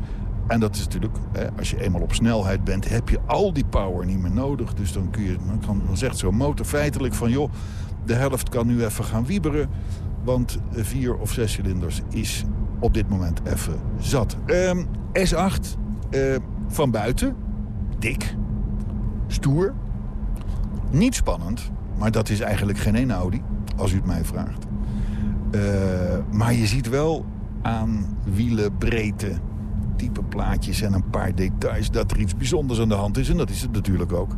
En dat is natuurlijk, hè, als je eenmaal op snelheid bent... heb je al die power niet meer nodig. Dus dan, kun je, dan, zegt zo'n motor feitelijk van... joh, de helft kan nu even gaan wieberen... want vier of zes cilinders is op dit moment even zat. Um, S8, uh, van buiten, dik, stoer, niet spannend... maar dat is eigenlijk geen Audi, als u het mij vraagt. Uh, maar je ziet wel aan wielen, breedte, type plaatjes en een paar details... dat er iets bijzonders aan de hand is. En dat is het natuurlijk ook.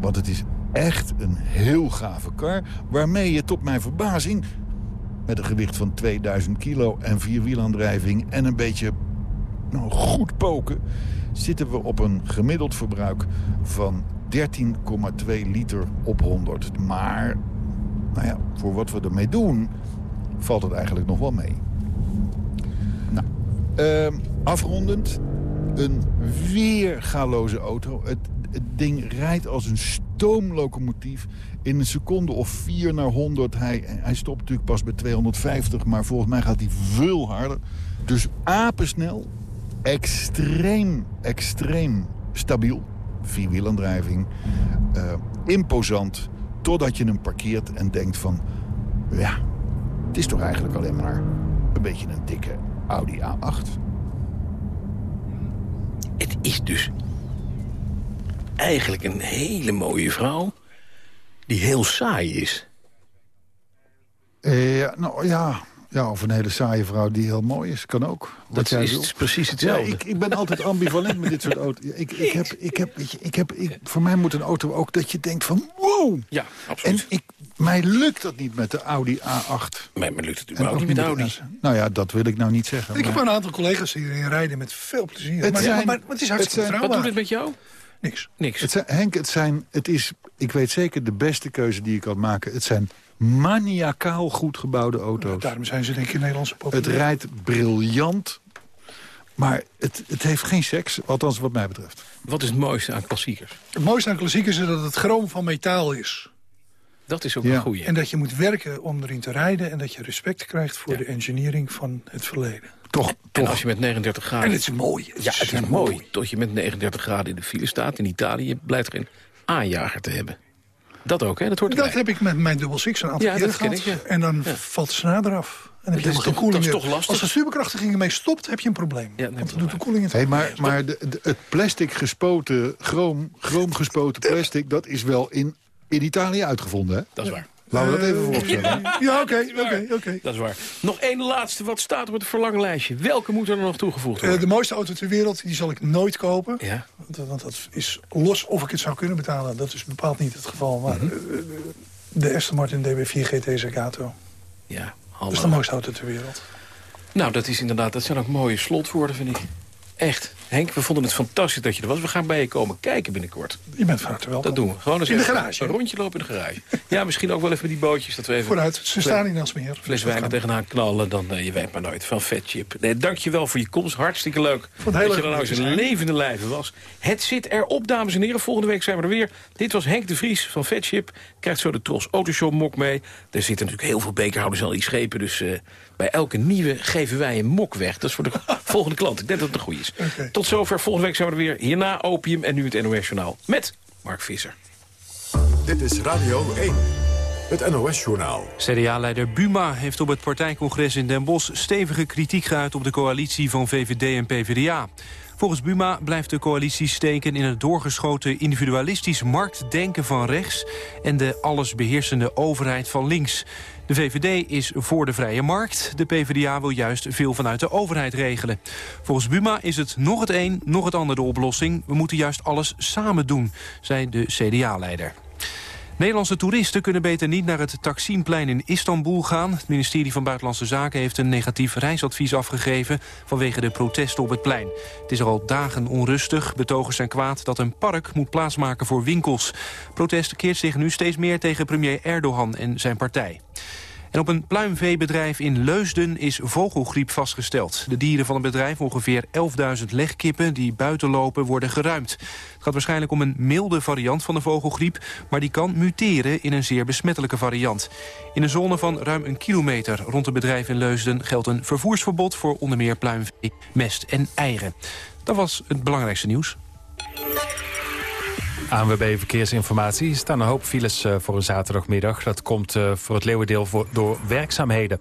Want het is echt een heel gave kar... waarmee je tot mijn verbazing... met een gewicht van 2000 kilo en vierwielaandrijving... en een beetje nou, goed poken... zitten we op een gemiddeld verbruik van 13,2 liter op 100. Maar nou ja, voor wat we ermee doen... valt het eigenlijk nog wel mee. Uh, afrondend, een weergaloze auto. Het, ding rijdt als een stoomlocomotief. In een seconde of 4 naar 100. Hij, hij stopt natuurlijk pas bij 250, maar volgens mij gaat hij veel harder. Dus apensnel, extreem, extreem stabiel. Vierwielaandrijving, uh, imposant. Totdat je hem parkeert en denkt van... ja, het is toch eigenlijk alleen maar een beetje een dikke Audi A8. Het is dus eigenlijk een hele mooie vrouw die heel saai is. Ja, nou ja, ja, of een hele saaie vrouw die heel mooi is, kan ook. Dat is wil. precies hetzelfde. Ja, ik, ik, ben altijd ambivalent met dit soort auto's. Ik, ik heb, ik heb, weet je, ik heb, ik, voor mij moet een auto ook dat je denkt van wow. Ja, absoluut. En ik, mij lukt dat niet met de Audi A8. Mij maar lukt het überhaupt niet met de Audi. Nou ja, dat wil ik nou niet zeggen. Ik maar... heb een aantal collega's die erin rijden met veel plezier. Het maar, zijn, maar, maar, het is hartstikke het Wat doet het met jou? Niks. Niks. Het zijn, Henk, het zijn, het is, ik weet zeker de beste keuze die je kan maken. Het zijn maniacaal goed gebouwde auto's. Ja, daarom zijn ze denk ik in Nederlandse populair. Het rijdt briljant, maar het, het heeft geen seks, althans wat mij betreft. Wat is het mooiste aan klassiekers? Het mooiste aan klassiekers is dat het chroom van metaal is. Dat is ook ja. een goeie. En dat je moet werken om erin te rijden... en dat je respect krijgt voor ja. de engineering van het verleden. Toch, en, toch. En als je met 39 graden... En het is mooi. Het ja, is het is mooi. mooi. Tot je met 39 graden in de file staat in Italië... blijft er een aanjager te hebben. Dat ook, hè? Dat hoort Dat erbij. heb ik met mijn dubbel six een aantal Ja, keer dat ken gehad. ik, ja. En dan Ja. valt de snaar eraf. En dan heb je Dat is helemaal geen toch- dat koeling is toch lastig? Als de superkrachtiging ermee stopt, heb je een probleem. Ja, dat Want dan doet de koeling het Hey, maar maar de, de- het plastic gespoten, chroom, chroom gespoten plastic... dat is wel in, in Italië uitgevonden, hè? Dat is waar. Laten we dat even voorstellen. Ja, oké, oké, oké. Dat is waar. Nog één laatste. Wat staat op het verlanglijstje? Welke moet er nog toegevoegd worden? Eh, de mooiste auto ter wereld, die zal ik nooit kopen. Ja. Want, want dat is los of ik het zou kunnen betalen. Dat is bepaald niet het geval. Maar Mhm. eh, de Aston Martin DB4 GT Zagato. Ja, Dat is de mooiste auto ter wereld. Nou, dat is inderdaad, dat zijn ook mooie slotwoorden, vind ik. Echt. Henk, we vonden het fantastisch dat je er was. We gaan bij je komen kijken binnenkort. Je bent van harte welkom. Dat doen we. Gewoon eens In de garage, Een rondje lopen in de garage. Ja, misschien ook wel even met die bootjes. Dat we even Vooruit, ze staan in Elsmeer. fles wijn tegenaan knallen. Dan, eh, je weet maar nooit, van Fatchip. Nee, dankjewel voor je komst. Hartstikke leuk dat je er nou eens een zijn. levende lijven was. Het zit erop, dames en heren. Volgende week zijn we er weer. Dit was Henk de Vries van Fatchip. Krijgt zo de Tros Autoshow mok mee. Er zitten natuurlijk heel veel bekerhouders al die schepen. Dus eh, bij elke nieuwe geven wij een mok weg. Dat is voor de *laughs* volgende klant. Ik denk dat het een goede is. Oké. Tot zover. Volgende week zijn we er weer. Hierna Opium en nu het NOS Journaal. Met Mark Visser. Dit is Radio 1. Het NOS-journaal. CDA-leider Buma heeft op het partijcongres in Den Bosch stevige kritiek geuit op de coalitie van VVD en PvdA. Volgens Buma blijft de coalitie steken in het doorgeschoten individualistisch marktdenken van rechts en de allesbeheersende overheid van links. De VVD is voor de vrije markt. De PvdA wil juist veel vanuit de overheid regelen. Volgens Buma is het nog het een, nog het ander de oplossing. We moeten juist alles samen doen, zei de CDA-leider. Nederlandse toeristen kunnen beter niet naar het Taksimplein in Istanbul gaan. Het ministerie van Buitenlandse Zaken heeft een negatief reisadvies afgegeven... vanwege de protesten op het plein. Het is al dagen onrustig. Betogers zijn kwaad dat een park moet plaatsmaken voor winkels. Protest keert zich nu steeds meer tegen premier Erdogan en zijn partij. En op een pluimveebedrijf in Leusden is vogelgriep vastgesteld. De dieren van het bedrijf, ongeveer 11.000 legkippen die buiten lopen, worden geruimd. Het gaat waarschijnlijk om een milde variant van de vogelgriep... maar die kan muteren in een zeer besmettelijke variant. In een zone van ruim een kilometer rond het bedrijf in Leusden... geldt een vervoersverbod voor onder meer pluimvee, mest en eieren. Dat was het belangrijkste nieuws. ANWB Verkeersinformatie. Er staan een hoop files eh, voor een zaterdagmiddag. Dat komt eh, voor het leeuwendeel door werkzaamheden.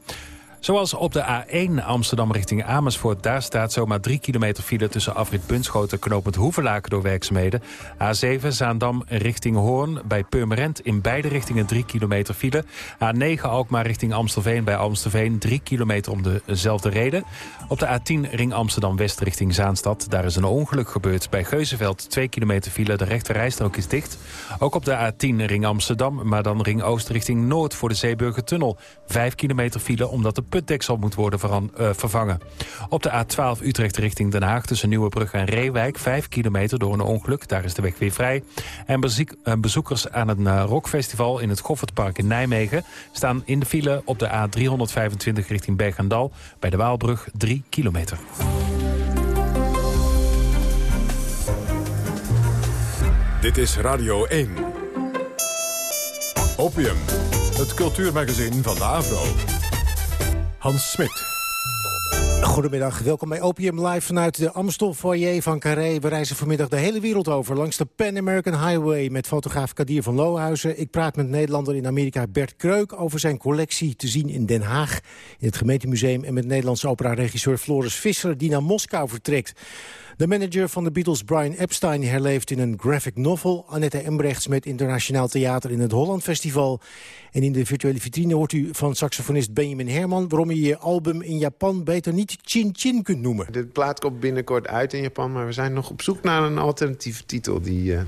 Zoals op de A1 Amsterdam richting Amersfoort. Daar staat zomaar 3 kilometer file tussen afrit Bunschoten en knooppunt Hoevelaken door werkzaamheden. A7 Zaandam richting Hoorn bij Purmerend in beide richtingen 3 kilometer file. A9 Alkmaar richting Amstelveen bij Amstelveen 3 kilometer om dezelfde reden. Op de A10 Ring Amsterdam West richting Zaanstad. Daar is een ongeluk gebeurd bij Geuzenveld 2 kilometer file. De rechte rijstrook is dicht. Ook op de A10 Ring Amsterdam, maar dan Ring Oost richting Noord voor de Zeeburgertunnel. 5 kilometer file omdat de putdeksel moet worden veran- eh, vervangen. Op de A12 Utrecht richting Den Haag tussen Nieuwebrug en Reewijk... 5 kilometer door een ongeluk, daar is de weg weer vrij. En eh, bezoekers aan het eh, rockfestival in het Goffertpark in Nijmegen... staan in de file op de A325 richting Berg en Dal... bij de Waalbrug 3 kilometer. Dit is Radio 1. Opium, het cultuurmagazin van de Avro. Hans Smit. Goedemiddag, welkom bij Opium live vanuit de Amstel foyer van Carré. We reizen vanmiddag de hele wereld over langs de Pan American Highway... met fotograaf Kadir van Lohuizen. Ik praat met Nederlander in Amerika Bert Kreuk over zijn collectie te zien in Den Haag... in het gemeentemuseum en met Nederlandse opera-regisseur Floris Visser... die naar Moskou vertrekt. De manager van de Beatles, Brian Epstein, herleeft in een graphic novel. Annette Embrechts met internationaal theater in het Holland Festival. En in de virtuele vitrine hoort u van saxofonist Benjamin Herman... waarom je je album in Japan beter niet Chin Chin kunt noemen. De plaat komt binnenkort uit in Japan, maar we zijn nog op zoek naar een alternatieve titel die eh,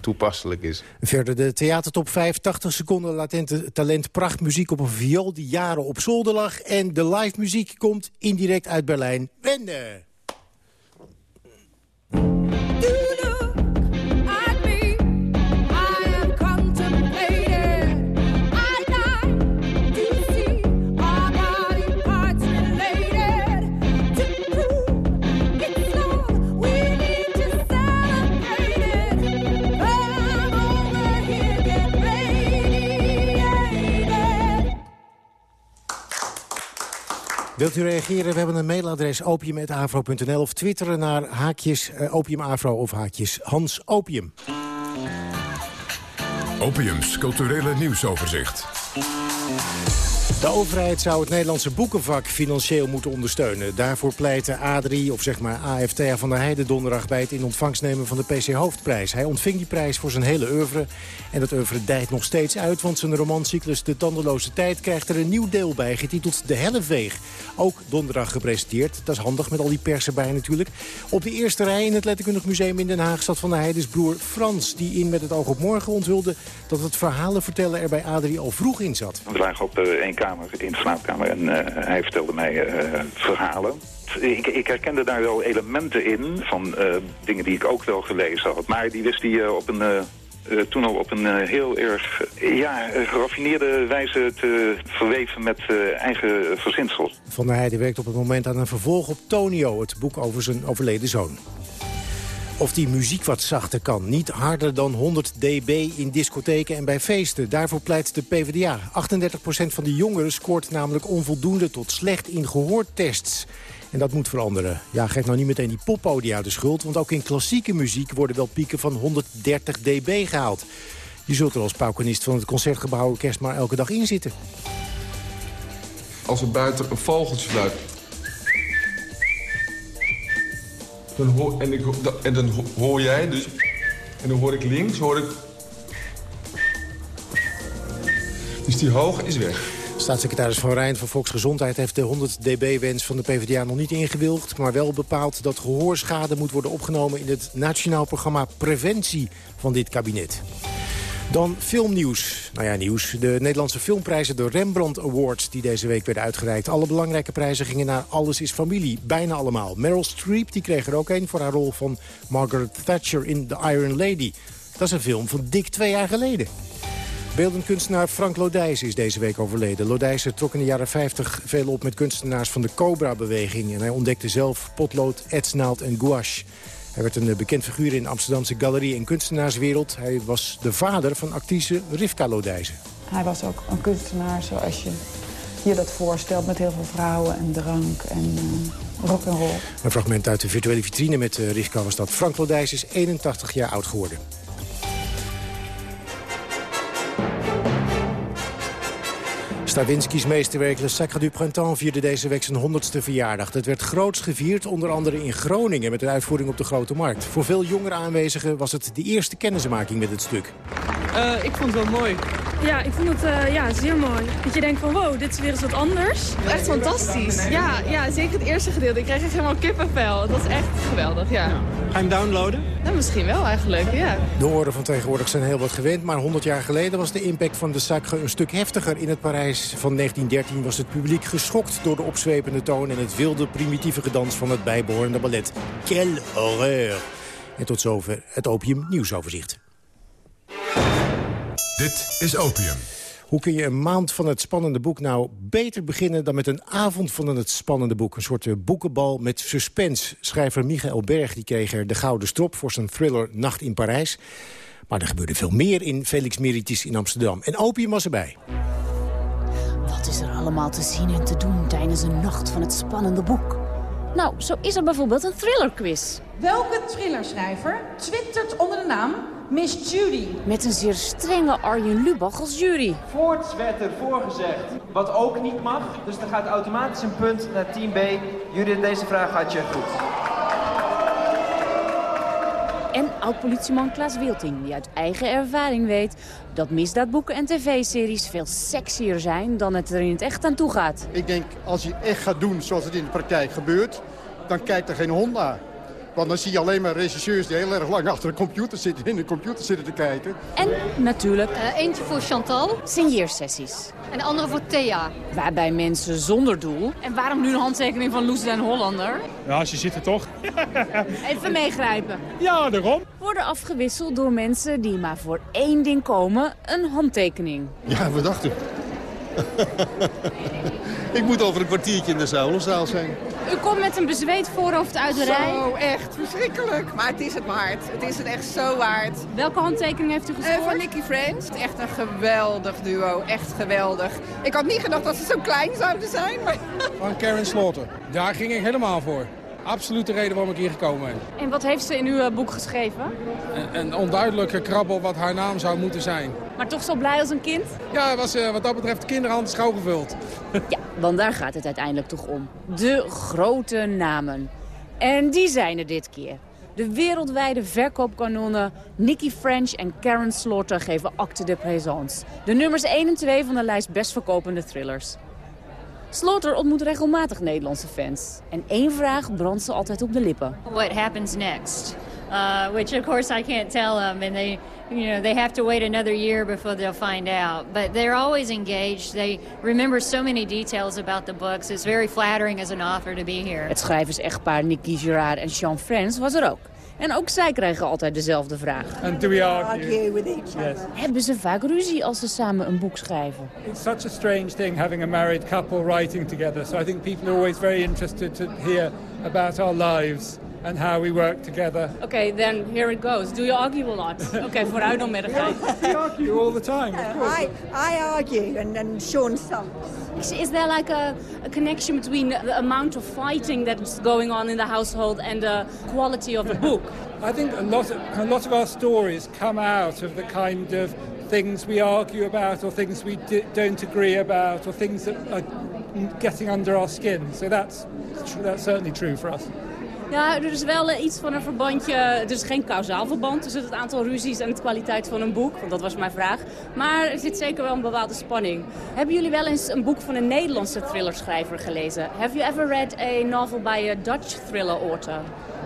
toepasselijk is. Verder de theatertop 5, 80 seconden latente talent, prachtmuziek op een viool die jaren op zolder lag. En de live muziek komt indirect uit Berlijn. Wende! Do Wilt u reageren? We hebben een mailadres opium.afro.nl of twitteren naar haakjes eh, opiumafro of haakjes Hans Opium. Opiums culturele nieuwsoverzicht. De overheid zou het Nederlandse boekenvak financieel moeten ondersteunen. Daarvoor pleitte Adrie, of zeg maar van der Heijden donderdag... bij het in ontvangst nemen van de PC Hoofdprijs. Hij ontving die prijs voor zijn hele oeuvre. En dat oeuvre dijt nog steeds uit, want zijn romancyclus De Tandeloze Tijd... krijgt er een nieuw deel bij, getiteld De Helleveeg. Ook donderdag gepresenteerd. Dat is handig met al die pers erbij natuurlijk. Op de eerste rij in het Letterkundig Museum in Den Haag... zat van der Heijden's broer Frans, die in Met het oog op morgen onthulde... dat het verhalen vertellen er bij Adrie al vroeg in zat. We lagen op één kamer, in de slaapkamer, en uh, hij vertelde mij uh, verhalen. Ik, ik, herkende daar wel elementen in van dingen die ik ook wel gelezen had. Maar die wist hij op een... Toen al op een heel erg ja, geraffineerde wijze te verweven met eigen verzinsels. Van der Heijden werkt op het moment aan een vervolg op Tonio, het boek over zijn overleden zoon. Of die muziek wat zachter kan. Niet harder dan 100 dB in discotheken en bij feesten. Daarvoor pleit de PvdA. 38% van de jongeren scoort namelijk onvoldoende tot slecht in gehoortests. En dat moet veranderen. Ja, geef nou niet meteen die poppodia de schuld... want ook in klassieke muziek worden wel pieken van 130 dB gehaald. Je zult er als paukenist van het Concertgebouw Kerst maar elke dag in zitten. Als er buiten een vogeltje fluit... Dan hoor, en, ik, en dan hoor jij dus... En dan hoor ik links, hoor ik... Dus die hoog is weg. Staatssecretaris Van Rijn van Volksgezondheid heeft de 100 dB-wens van de PvdA nog niet ingewilgd... maar wel bepaald dat gehoorschade moet worden opgenomen in het Nationaal Programma Preventie van dit kabinet. Dan filmnieuws. Nou ja, nieuws. De Nederlandse filmprijzen, de Rembrandt Awards... die deze week werden uitgereikt. Alle belangrijke prijzen gingen naar Alles is Familie. Bijna allemaal. Meryl Streep die kreeg er ook een voor haar rol van Margaret Thatcher in The Iron Lady. Dat is een film van dik twee jaar geleden. Beeldend kunstenaar Frank Lodijs is deze week overleden. Lodijs trok in de jaren 50 veel op met kunstenaars van de Cobra-beweging. En hij ontdekte zelf potlood, etsnaald en gouache. Hij werd een bekend figuur in de Amsterdamse galerie- en kunstenaarswereld. Hij was de vader van actrice Rivka Lodijzen. Hij was ook een kunstenaar zoals je je dat voorstelt... met heel veel vrouwen en drank en uh, rock'n'roll. Een fragment uit de virtuele vitrine met uh, Rivka was dat. Frank Lodijs is 81 jaar oud geworden. Stravinsky's meesterwerk Le Sacre du Printemps vierde deze week zijn 100ste verjaardag. Dat werd groots gevierd, onder andere in Groningen... met een uitvoering op de Grote Markt. Voor veel jongere aanwezigen was het de eerste kennismaking met het stuk. Uh, ik vond het wel mooi. Ja, ik vond het uh, ja, zeer mooi. Dat je denkt van wow, dit is weer eens wat anders. Echt fantastisch. Ja, ja, zeker het eerste gedeelte. Ik kreeg echt helemaal kippenvel. Dat is echt geweldig, ja. ja. Ga je hem downloaden? Nou, misschien wel eigenlijk, ja. De oren van tegenwoordig zijn heel wat gewend. Maar 100 jaar geleden was de impact van de Sacre een stuk heftiger. In het Parijs van 1913 was het publiek geschokt door de opzwepende toon... en het wilde, primitieve gedans van het bijbehorende ballet. Quelle horreur! En tot zover het Opium Nieuwsoverzicht. Dit is Opium. Hoe kun je een maand van het spannende boek nou beter beginnen... dan met een avond van het spannende boek? Een soort boekenbal met suspense. Schrijver Michael Berg die kreeg er de gouden strop voor zijn thriller Nacht in Parijs. Maar er gebeurde veel meer in Felix Meritis in Amsterdam. En Opium was erbij. Wat is er allemaal te zien en te doen tijdens een nacht van het spannende boek? Nou, zo is er bijvoorbeeld een thrillerquiz. Welke thrillerschrijver twittert onder de naam Miss Judy? Met een zeer strenge Arjen Lubach als jury. Voorts werd er voorgezegd wat ook niet mag. Dus er gaat automatisch een punt naar team B. Judith, deze vraag had je goed. Oud-politieman Klaas Wilting, die uit eigen ervaring weet... dat misdaadboeken en tv-series veel sexier zijn dan het er in het echt aan toe gaat. Ik denk, als je echt gaat doen zoals het in de praktijk gebeurt... dan kijkt er geen hond naar. Want dan zie je alleen maar regisseurs die heel erg lang achter de computer zitten, in de computer zitten te kijken. En natuurlijk... Uh, eentje voor Chantal. Signeersessies. En de andere voor Thea. Waarbij mensen zonder doel... En waarom nu een handtekening van Loes den Hollander? Ja, ze zitten toch. *laughs* Even meegrijpen. Ja, daarom. Worden afgewisseld door mensen die maar voor één ding komen. Een handtekening. Ja, wat dacht u? *laughs* Ik moet over een kwartiertje in de Zuilenzaal zijn. U komt met een bezweet voorhoofd uit de zo, rij. Zo, echt verschrikkelijk. Maar het is het waard. Het is het echt zo waard. Welke handtekening heeft u gescoord? Uh, van Nicky Friends. Echt een geweldig duo. Echt geweldig. Ik had niet gedacht dat ze zo klein zouden zijn. Maar... Van Karen Slaughter. Daar ging ik helemaal voor. Absoluut de reden waarom ik hier gekomen ben. En wat heeft ze in uw eh, boek geschreven? Een, een onduidelijke krabbel wat haar naam zou moeten zijn. Maar toch zo blij als een kind? Ja, hij was eh, wat dat betreft kinderhand schouw gevuld. Ja, want daar gaat het uiteindelijk toch om. De grote namen. En die zijn er dit keer. De wereldwijde verkoopkanonnen Nicky French en Karen Slaughter geven acte de présence. De nummers 1 en 2 van de lijst best verkopende thrillers. Slaughter ontmoet regelmatig Nederlandse fans. En één vraag brandt ze altijd op de lippen. What happens next? Uh, which of course I can't tell them, and they, you know, they have to wait another year before they'll find out. But they're always engaged. They remember so many details about the books. It's very flattering as an author to be here. Het schrijvers-echtpaar Nicky Girard en Jean Frans was er ook. En ook zij krijgen altijd dezelfde vraag. And do we argue? with each Yes. Hebben ze vaak ruzie als ze samen een boek schrijven? It's such a strange thing having a married couple writing together. So I think people are always very interested to hear about our lives and how we work together. Okay, then here it goes. Do you argue a lot? Oké, okay, vooruit dan met de We argue *laughs* all the time. of course. I, I argue and, and Sean stumps. Is, is there like a, a connection between the amount of fighting that's going on in the household and the quality of the *laughs* book? I think a lot, of, a lot of our stories come out of the kind of things we argue about or things we d- don't agree about or things that are getting under our skin. So that's, that's certainly true for us. Ja, er is wel eh, iets van een verbandje. Er is geen kausaal verband tussen het aantal ruzies en de kwaliteit van een boek. Want dat was mijn vraag. Maar er zit zeker wel een bepaalde spanning. Hebben jullie wel eens een boek van een Nederlandse thrillerschrijver gelezen? Have you ever read a novel by a Dutch thriller author?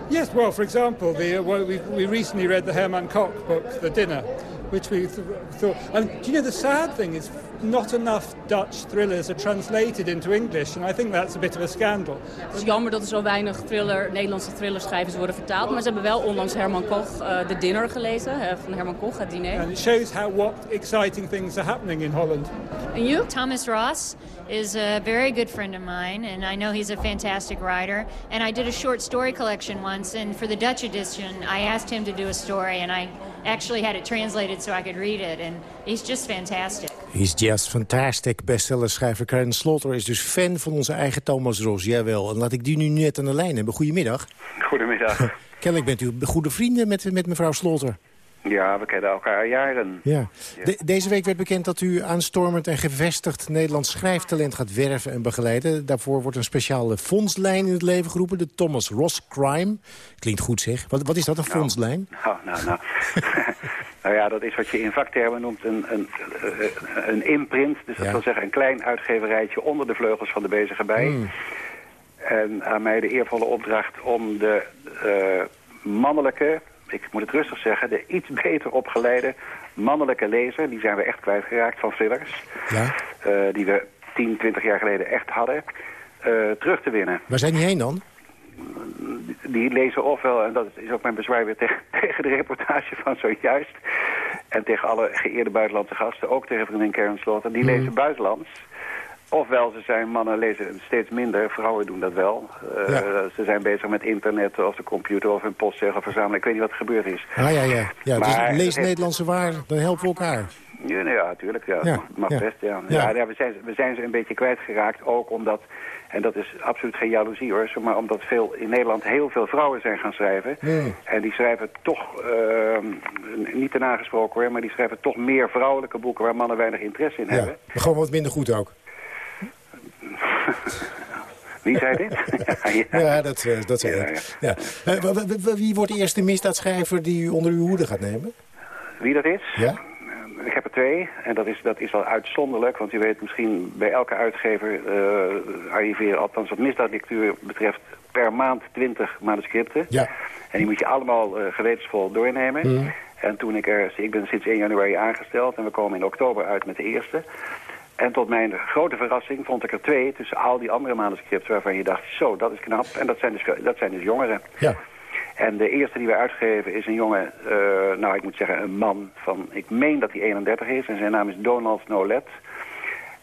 Yes, well, for example, the, uh, we, we recently read the Herman Koch book, The Dinner, which we th- thought... And do you know, the sad thing is not enough Dutch thrillers are translated into English, and I think that's a bit of a scandal. Het is jammer dat er zo weinig thriller, Nederlandse thrillerschrijvers worden vertaald. Maar ze hebben wel onlangs Herman Koch uh, The Dinner gelezen, uh, van Herman Koch, het diner. And it shows how what exciting things are happening in Holland. And you? Thomas Ross is a very good friend of mine, and I know he's a fantastic writer. And I did a short story collection once, and for the Dutch edition, I asked him to do a story, and I actually had it translated so I could read it, and he's just fantastic. He's just fantastic. Bestsellerschrijver Karen Slaughter is dus fan van onze eigen Thomas Ros. Jawel, en laat ik die nu net aan de lijn hebben. Goedemiddag. Goedemiddag. *laughs* Kennelijk bent u goede vrienden met, met mevrouw Slaughter. Ja, we kennen elkaar jaren. Ja. De- deze week werd bekend dat u aanstormend en gevestigd Nederlands schrijftalent gaat werven en begeleiden. Daarvoor wordt een speciale fondslijn in het leven geroepen, de Thomas Ross Crime. Klinkt goed zeg. Wat, wat is dat, een fondslijn? Nou, nou, nou. *laughs* nou ja, dat is wat je in vaktermen noemt een, een, een imprint. Dus dat Ja. wil zeggen een klein uitgeverijtje onder de vleugels van de bezige bij. Hmm. En aan mij de eervolle opdracht om de eh, mannelijke, ik moet het rustig zeggen, de iets beter opgeleide mannelijke lezer, die zijn we echt kwijtgeraakt van thrillers, Ja. eh, die we 10, 20 jaar geleden echt hadden, eh, terug te winnen. Waar zijn die heen dan? Die lezen ofwel, en dat is ook mijn bezwaar weer tegen, *laughs* tegen de reportage van zojuist... en tegen alle geëerde buitenlandse gasten, ook tegen vriendin Karen Slaughter... die Mhm. lezen buitenlands. Ofwel, ze zijn, mannen lezen steeds minder, vrouwen doen dat wel. Eh, Ze zijn bezig met internet of de computer of hun postzegel verzamelen. Ik weet niet wat er gebeurd is. Ah ja, ja. ja dus lees Nederlandse waar, dan helpen we elkaar. Ja, nou ja, natuurlijk. Ja, Mag, mag ja. best, ja. Ja. ja. ja, we, zijn, we zijn ze een beetje kwijtgeraakt, ook omdat... En dat is absoluut geen jaloezie hoor, maar omdat veel, in Nederland heel veel vrouwen zijn gaan schrijven. Hmm. En die schrijven toch, ehm, niet te nagesproken hoor, maar die schrijven toch meer vrouwelijke boeken waar mannen weinig interesse in Ja. hebben. Maar gewoon wat minder goed ook. *laughs* Wie zei dit? *laughs* ja, Ja, dat, eh, dat zei ik. Ja. Eh, w- w- wie wordt de eerste misdaadschrijver die u onder uw hoede gaat nemen? Wie dat is? Ja? Ik heb er twee en dat is, dat is wel uitzonderlijk, want u weet misschien bij elke uitgever eh arriveren, althans wat misdaadlectuur betreft, per maand 20 manuscripten. Ja. En die moet je allemaal eh, gewetensvol doornemen. Mhm. En toen ik er, ik ben sinds 1 januari aangesteld en we komen in oktober uit met de eerste. En tot mijn grote verrassing vond ik er twee tussen al die andere manuscripten waarvan je dacht, zo, dat is knap. En dat zijn dus, dat zijn dus jongeren. Ja. En de eerste die we uitgeven is een jongen, eh, nou ik moet zeggen een man van, ik meen dat hij 31 is en zijn naam is Donald Nolet.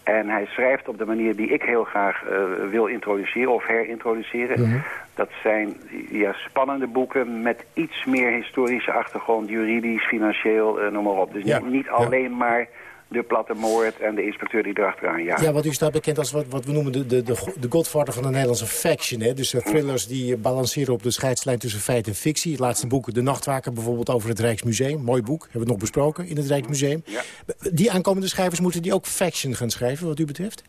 En hij schrijft op de manier die ik heel graag eh, wil introduceren of herintroduceren. Dat zijn ja, spannende boeken met iets meer historische achtergrond, juridisch, financieel, eh, noem maar op. Dus Ja, niet, niet ja. alleen maar de platte moord en de inspecteur die erachteraan jaagt. Ja, want u staat bekend als wat, wat we noemen de, de, de, de godvader van de Nederlandse faction. Hè? Dus thrillers die uh, balanceren op de scheidslijn tussen feit en fictie. Het laatste boek, De Nachtwaker, bijvoorbeeld over het Rijksmuseum. Mooi boek, hebben we nog besproken in het Rijksmuseum. Ja. Die aankomende schrijvers moeten die ook faction gaan schrijven, wat u betreft?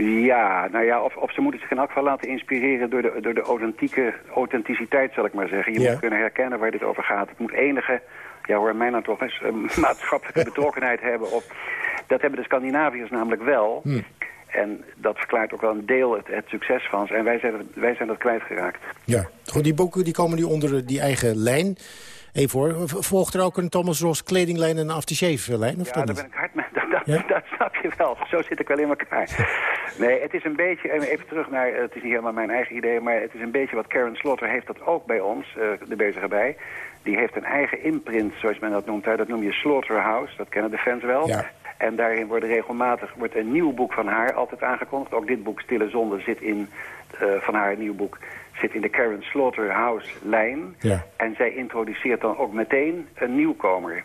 Ja, nou ja, of, of ze moeten zich in elk geval laten inspireren door de, door de authentieke authenticiteit, zal ik maar zeggen. Je ja. moet kunnen herkennen waar dit over gaat. Het moet enige, ja hoor, mij nou toch eens, maatschappelijke betrokkenheid *laughs* hebben op... Dat hebben de Scandinaviërs namelijk wel. Hm. En dat verklaart ook wel een deel het, het succes van ze. En wij zijn, wij zijn dat kwijtgeraakt. Ja, goed, die boeken die komen nu onder die eigen lijn. Even hoor, volgt er ook een Thomas Ross kledinglijn en een aftershave-lijn? Ja, daar ben ik hard mee. *laughs* Dat, dat, ja? dat, snap je wel. Zo zit ik wel in elkaar. Nee, het is een beetje, even terug naar, het is niet helemaal mijn eigen idee... maar het is een beetje wat Karen Slaughter heeft dat ook bij ons, uh, de bezige bij. Die heeft een eigen imprint, zoals men dat noemt. Dat noem je Slaughterhouse, dat kennen de fans wel. Ja. En daarin wordt regelmatig wordt een nieuw boek van haar altijd aangekondigd. Ook dit boek, Stille Zonde, zit in, uh, van haar nieuw boek zit in de Karen Slaughterhouse-lijn. Ja. En zij introduceert dan ook meteen een nieuwkomer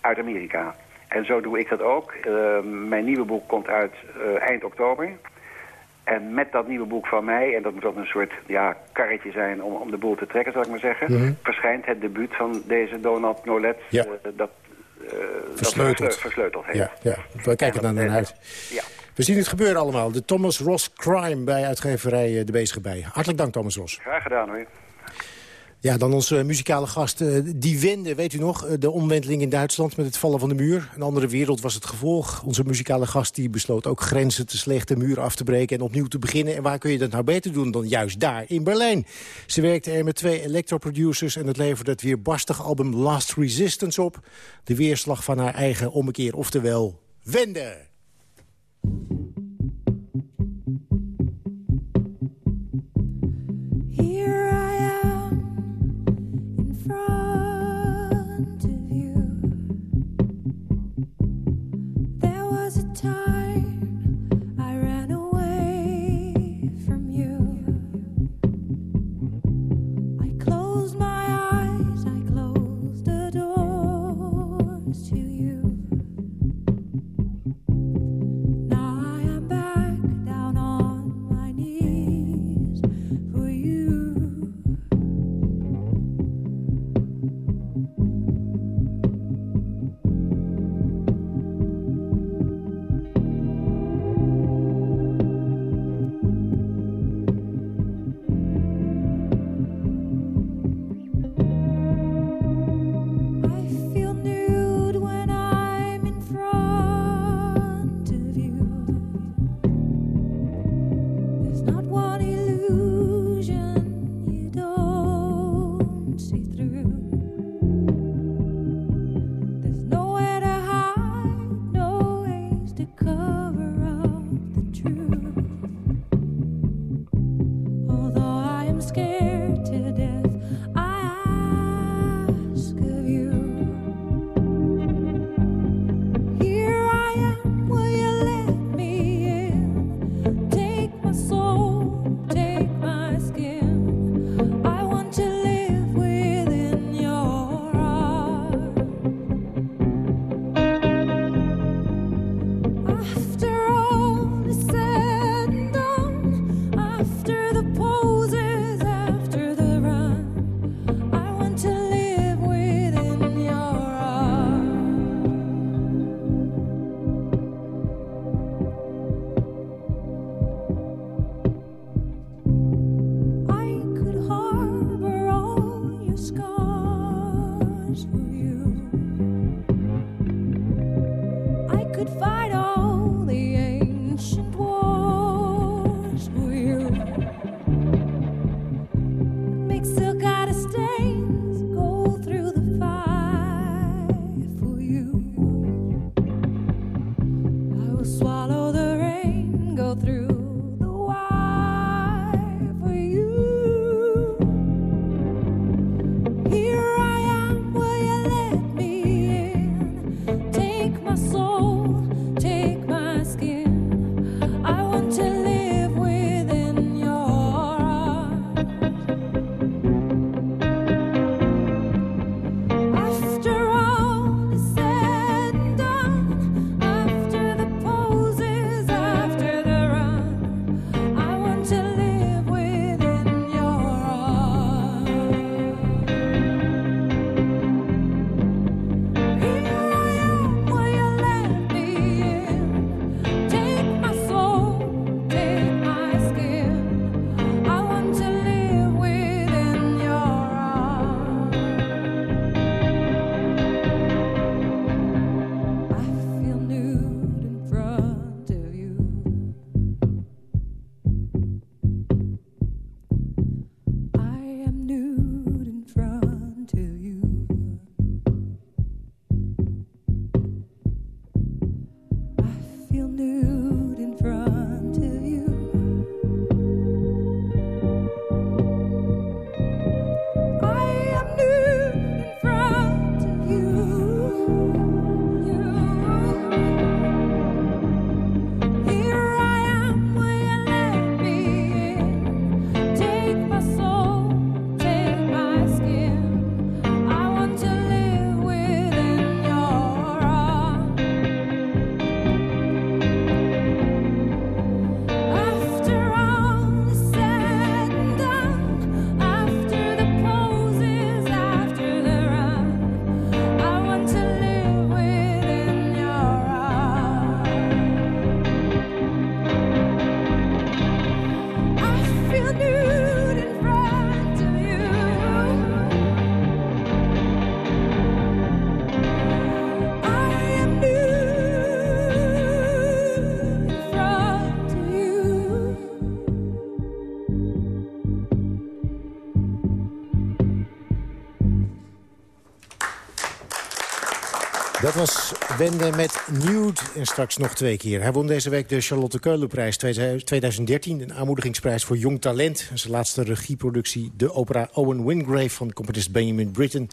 uit Amerika. En zo doe ik dat ook. Uh, mijn nieuwe boek komt uit uh, eind oktober. En met dat nieuwe boek van mij, en dat moet ook een soort ja, karretje zijn om, om de boel te trekken, zal ik maar zeggen, Mhm. verschijnt het debuut van deze Donald Nolet, Ja. uh, dat, uh, Versleuteld. dat versleuteld heeft. Ja, ja. we kijken er naar uit. Ja. We zien het gebeuren allemaal. De Thomas Ross Crime bij uitgeverij eh, De Bezige Bij. Hartelijk dank, Thomas Ross. Graag gedaan hoor. Ja, dan onze muzikale gast. eh, die wende, weet u nog, eh, de omwenteling in Duitsland met het vallen van de muur. Een andere wereld was het gevolg. Onze muzikale gast die besloot ook grenzen te slechten, muren af te breken en opnieuw te beginnen. En waar kun je dat nou beter doen dan juist daar, in Berlijn? Ze werkte er met twee electroproducers en het leverde het weerbarstige album Last Resistance op. De weerslag van haar eigen ommekeer, oftewel wende. Dat was Wende met Nude en straks nog twee keer. Hij won deze week de Charlotte Keulenprijs 2013. Een aanmoedigingsprijs voor jong talent. Zijn laatste regieproductie, de opera Owen Wingrave... van componist Benjamin Britten...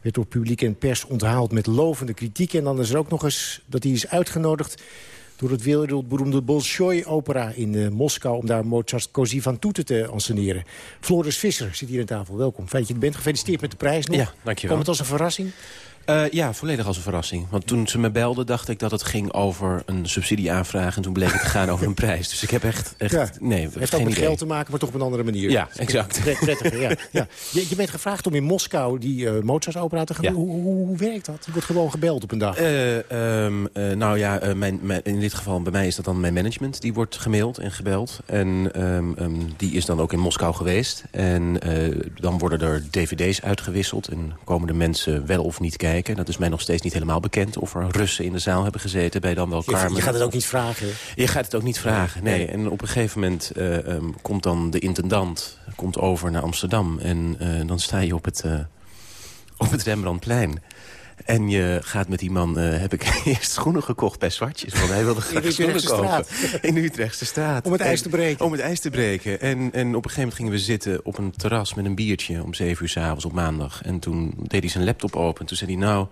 werd door publiek en pers onthaald met lovende kritiek. En dan is er ook nog eens dat hij is uitgenodigd door het wereldberoemde Bolshoi-opera in uh, Moskou... om daar Mozart Cosi van Toeten te anseneren. Floris Visser zit hier aan tafel. Welkom. Fijn dat je bent. Gefeliciteerd met de prijs nog. Ja, dankjewel. Kwam het als een verrassing? Uh, ja, volledig als een verrassing. Want toen ze me belden, dacht ik dat het ging over een subsidieaanvraag... en toen bleek het te gaan over een prijs. Dus ik heb echt... echt ja. nee, het heeft ook met idee. geld te maken, maar toch op een andere manier. Ja, exact. Prettiger, ja. *laughs* ja. Je, je, bent gevraagd om in Moskou die uh, Mozart-opera te gaan ja. hoe, hoe, hoe, werkt dat? Je wordt gewoon gebeld op een dag. Uh, um, nou ja, mijn, mijn, in dit geval bij mij is dat dan mijn management. Die wordt gemaild en gebeld. En um, um, die is dan ook in Moskou geweest. En dan worden er dvd's uitgewisseld. En komen de mensen wel of niet kijken. Dat is mij nog steeds niet helemaal bekend of er Russen in de zaal hebben gezeten bij dan wel Carmen. Je, je gaat het ook niet vragen. Je gaat het ook niet vragen, nee. nee. En op een gegeven moment uh, um, komt dan de intendant komt over naar Amsterdam. En uh, dan sta je op het, uh, op het Rembrandtplein. En je gaat met die man, uh, heb ik *laughs* eerst schoenen gekocht bij Zwartjes. Want hij wilde graag schoenen kopen. In de Utrechtse straat. Om het ijs te breken. En, om het ijs te breken. En, en op een gegeven moment gingen we zitten op een terras met een biertje... om zeven uur s'avonds op maandag. En toen deed hij zijn laptop open. En toen zei hij, nou,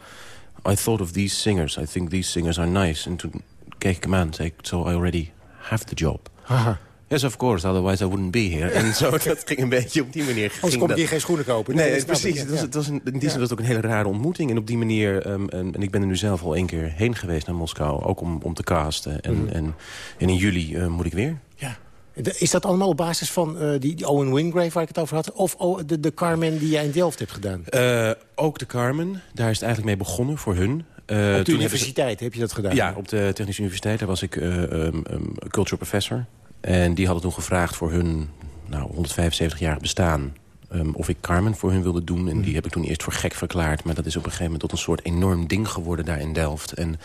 I thought of these singers. I think these singers are nice. En toen keek ik hem aan en zei ik, so I already have the job. Aha. Yes, of course, otherwise I wouldn't be here. En zo, *laughs* dat ging een beetje op die manier. Anders kon je geen schoenen kopen. Nee, nee precies. Het was, het was een, in die zin was het ook een hele rare ontmoeting. En op die manier, um, en, en, ik ben er nu zelf al één keer heen geweest naar Moskou. Ook om, om te casten. En, mm. en, en, in juli uh, moet ik weer. Ja. Is dat allemaal op basis van uh, die, die, Owen Wingrave waar ik het over had? Of oh, de, de Carmen die jij in Delft hebt gedaan? Uh, ook de Carmen. Daar is het eigenlijk mee begonnen voor hun. Uh, op de universiteit heb je dat gedaan? Ja, op de Technische Universiteit. Daar was ik um, um, culture professor. En die hadden toen gevraagd voor hun nou, 175-jarig bestaan... Um, of ik Carmen voor hun wilde doen. En die heb ik toen eerst voor gek verklaard. Maar dat is op een gegeven moment tot een soort enorm ding geworden daar in Delft. En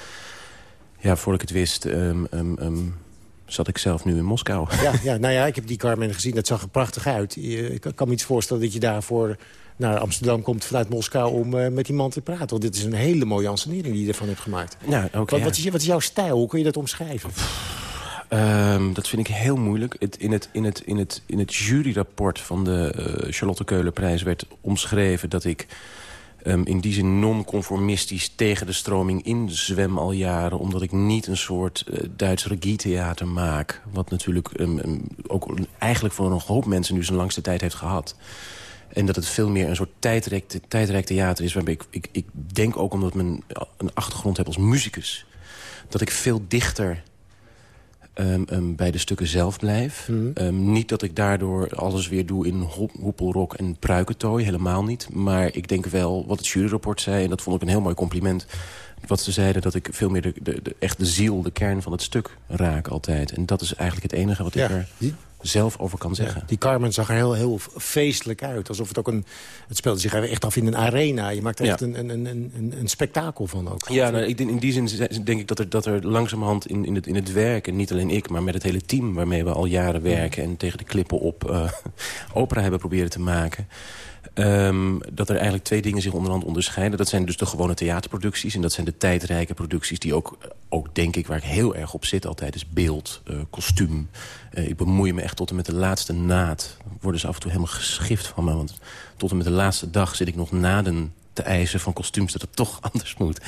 ja, voordat ik het wist... Um, um, zat ik zelf nu in Moskou. Ja, ja, nou ja, ik heb die Carmen gezien. Dat zag er prachtig uit. Ik kan me iets voorstellen dat je daarvoor naar Amsterdam komt vanuit Moskou... om uh, met die man te praten. Want dit is een hele mooie ansenering die je ervan hebt gemaakt. Okay, wat, ja. wat, is, wat is jouw stijl? Hoe kun je dat omschrijven? Um, dat vind ik heel moeilijk. Het, in, het, in, het, in, het, in het juryrapport van de uh, Charlotte Keulenprijs werd omschreven... dat ik um, in die zin non-conformistisch tegen de stroming inzwem al jaren... omdat ik niet een soort uh, Duits regietheater maak. Wat natuurlijk um, ook eigenlijk voor een hoop mensen nu zijn langste tijd heeft gehad. En dat het veel meer een soort tijdrek, tijdrek theater is... waarbij ik, ik, ik denk ook omdat ik een achtergrond heb als muzikus... dat ik veel dichter Um, um, bij de stukken zelf blijf. Mm. Um, niet dat ik daardoor alles weer doe in ho hoepelrok en pruikentooi. Helemaal niet. Maar ik denk wel wat het juryrapport zei... en dat vond ik een heel mooi compliment... wat ze zeiden dat ik veel meer de, de, de, echt de ziel, de kern van het stuk raak altijd. En dat is eigenlijk het enige wat ja, ik er die, zelf over kan zeggen. Ja, die Carmen zag er heel, heel feestelijk uit. Alsof het ook een... Het speelde zich echt af in een arena. Je maakt er echt een, een, een, een, een spektakel van ook. Ja, nou, ik, in die zin denk ik dat er, dat er langzamerhand in, in, het, in het werk... en niet alleen ik, maar met het hele team waarmee we al jaren werken... en tegen de klippen op uh, *laughs* opera hebben proberen te maken... Um, dat er eigenlijk twee dingen zich onderhand onderscheiden. Dat zijn dus de gewone theaterproducties. En dat zijn de tijdrijke producties die ook, ook denk ik, waar ik heel erg op zit altijd... is beeld, uh, kostuum. Uh, ik bemoei me echt tot en met de laatste naad. Worden ze af en toe helemaal geschift van me. Want tot en met de laatste dag zit ik nog naden te eisen van kostuums dat het toch *laughs* anders moet.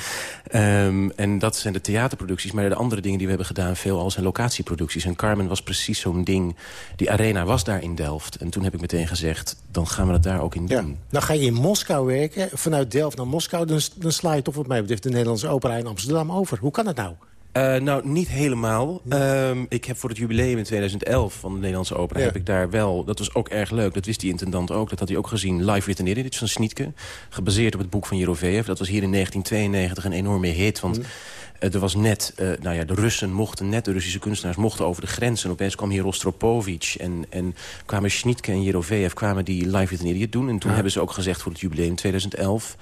Um, en dat zijn de theaterproducties. Maar de andere dingen die we hebben gedaan veelal zijn locatieproducties. En Carmen was precies zo'n ding. Die arena was daar in Delft. En toen heb ik meteen gezegd, dan gaan we dat daar ook in doen. Ja. Dan ga je in Moskou werken. Vanuit Delft naar Moskou. Dan, dan sla je toch wat mij betreft de Nederlandse opera in Amsterdam over. Hoe kan dat nou? Uh, nou, niet helemaal. Um, ik heb voor het jubileum in 2011 van de Nederlandse opera... Ja. heb ik daar wel, dat was ook erg leuk, dat wist die intendant ook... dat had hij ook gezien, live written edit van Snietke... gebaseerd op het boek van Jeroveev. Dat was hier in 1992 een enorme hit, want... Mm. Uh, er was net, uh, nou ja, de Russen mochten net, de Russische kunstenaars mochten over de grenzen. Opeens kwam hier Rostropovich en, en kwamen Snietke en Jeroveev kwamen die live edit doen. En toen ja. hebben ze ook gezegd voor het jubileum 2011...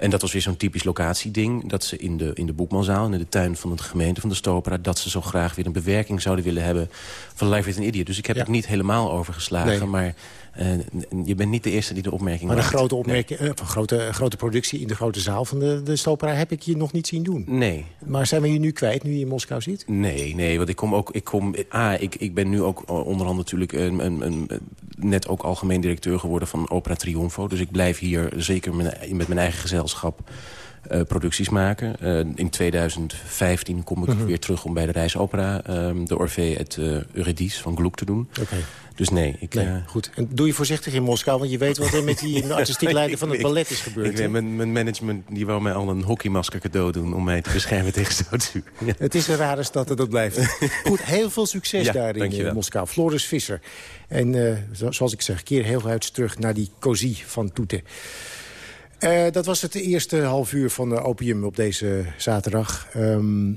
En dat was weer zo'n typisch locatieding. Dat ze in de, in de Boekmanzaal, in de tuin van de gemeente van de Stopera... dat ze zo graag weer een bewerking zouden willen hebben van Live with an Idiot. Dus ik heb Ja. het niet helemaal overgeslagen. Nee. Maar je bent niet de eerste die de opmerking Maar een maakt. grote, opmerking, eh, van grote, grote productie in de grote zaal van de, de Stopera heb ik je nog niet zien doen. Nee. Maar zijn we je nu kwijt, nu je in Moskou zit? Nee, nee, want ik kom ook... Ik, kom, ah, ik, ik ben nu ook onderhand natuurlijk een, een, een, net ook algemeen directeur geworden van Opera Triunfo. Dus ik blijf hier zeker met, met mijn eigen gezelschap eh, producties maken. Eh, in 2015 kom ik Mhm. weer terug om bij de Reisopera... ehm, de het uh, Eurydice van Gluck te doen. Oké. Dus nee, ik... Nee, goed. En doe je voorzichtig in Moskou, want je weet wat er met die *laughs* artistiek leider van het Ik- ballet is gebeurd. Ik, weet, hè? mijn, mijn management die wou mij al een hockeymasker cadeau doen... om mij te beschermen *laughs* tegen zoutzuur. Ja. Het is een rare stad dat dat blijft. *laughs* Goed, heel veel succes Ja, daar in eh, Moskou. Floris Visser. En eh, zo- zoals ik zeg, keer heel uit terug naar die cozy van Toete. Eh, dat was het eerste half uur van eh, Opium op deze zaterdag. Ehm,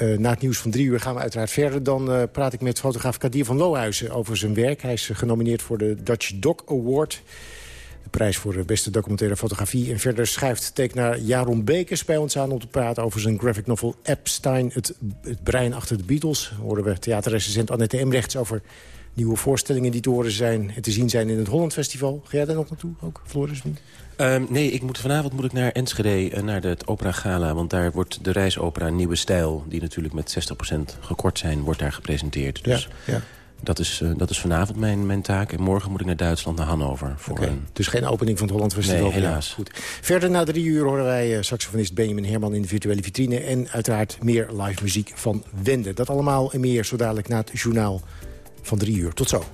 eh, na het nieuws van drie uur gaan we uiteraard verder. Dan eh, praat ik met fotograaf Kadir van Lohuizen over zijn werk. Hij is eh, genomineerd voor de Dutch Doc Award. De prijs voor de beste documentaire fotografie. En verder schuift tekenaar Jaron Bekers bij ons aan... om te praten over zijn graphic novel Epstein, het, brein achter de Beatles. Horen we theaterrecensent Annette Emrechts over nieuwe voorstellingen die te horen zijn... en te zien zijn in het Holland Festival. Ga jij daar nog naartoe ook, Floris? Ehm, nee, ik moet, vanavond moet ik naar Enschede, eh, naar de, het Opera Gala. Want daar wordt de reisopera Nieuwe Stijl... die natuurlijk met 60% gekort zijn, wordt daar gepresenteerd. Dus ja. Dat, is, eh, dat is vanavond mijn, mijn taak. En morgen moet ik naar Duitsland, naar Hannover. Voor een... Dus geen opening van het Holland Festival? Nee, helaas. Goed. Verder na drie uur horen wij eh, saxofonist Benjamin Herman in de virtuele vitrine... en uiteraard meer live muziek van Wende. Dat allemaal en meer zo dadelijk na het journaal van drie uur. Tot zo.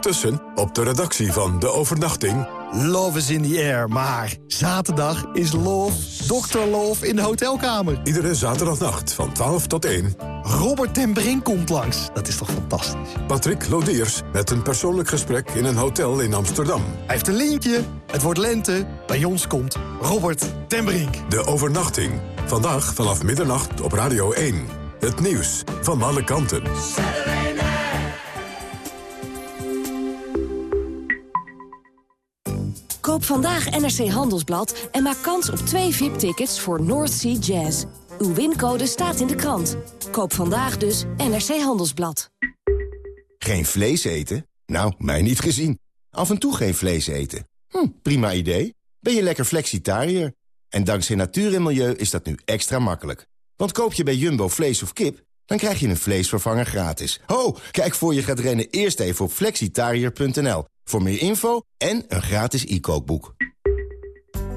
Ondertussen op de redactie van De Overnachting... Love is in the air, maar zaterdag is Love, Dr. Love in de hotelkamer. Iedere zaterdagnacht van 12 tot 1. Robert ten Brink komt langs. Dat is toch fantastisch? Patrick Lodiers met een persoonlijk gesprek in een hotel in Amsterdam. Hij heeft een lintje. Het wordt lente. Bij ons komt Robert ten Brink. De Overnachting. Vandaag vanaf middernacht op Radio 1. Het nieuws van alle kanten. Koop vandaag NRC Handelsblad en maak kans op twee VIP-tickets voor North Sea Jazz. Uw wincode staat in de krant. Koop vandaag dus NRC Handelsblad. Geen vlees eten? Nou, mij niet gezien. Af en toe geen vlees eten. Hm, prima idee. Ben je lekker flexitariër? En dankzij natuur en milieu is dat nu extra makkelijk. Want koop je bij Jumbo vlees of kip, dan krijg je een vleesvervanger gratis. Ho, kijk voor je gaat rennen eerst even op flexitariër.nl. Voor meer info en een gratis e-kookboek.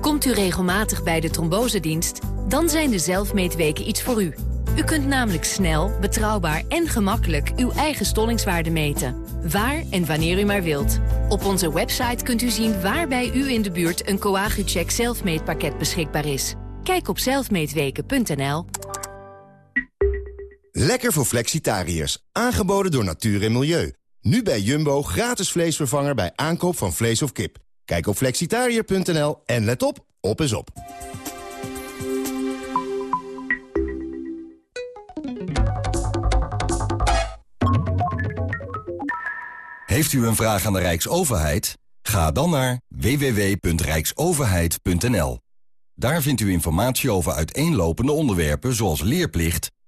Komt u regelmatig bij de trombosedienst? Dan zijn de zelfmeetweken iets voor u. U kunt namelijk snel, betrouwbaar en gemakkelijk uw eigen stollingswaarde meten. Waar en wanneer u maar wilt. Op onze website kunt u zien waar bij u in de buurt een Coagucheck zelfmeetpakket beschikbaar is. Kijk op zelfmeetweken.nl. Lekker voor flexitariërs. Aangeboden door natuur en milieu. Nu bij Jumbo gratis vleesvervanger bij aankoop van vlees of kip. Kijk op flexitariër.nl en let op, op is op. Heeft u een vraag aan de Rijksoverheid? Ga dan naar www.rijksoverheid.nl. Daar vindt u informatie over uiteenlopende onderwerpen zoals leerplicht,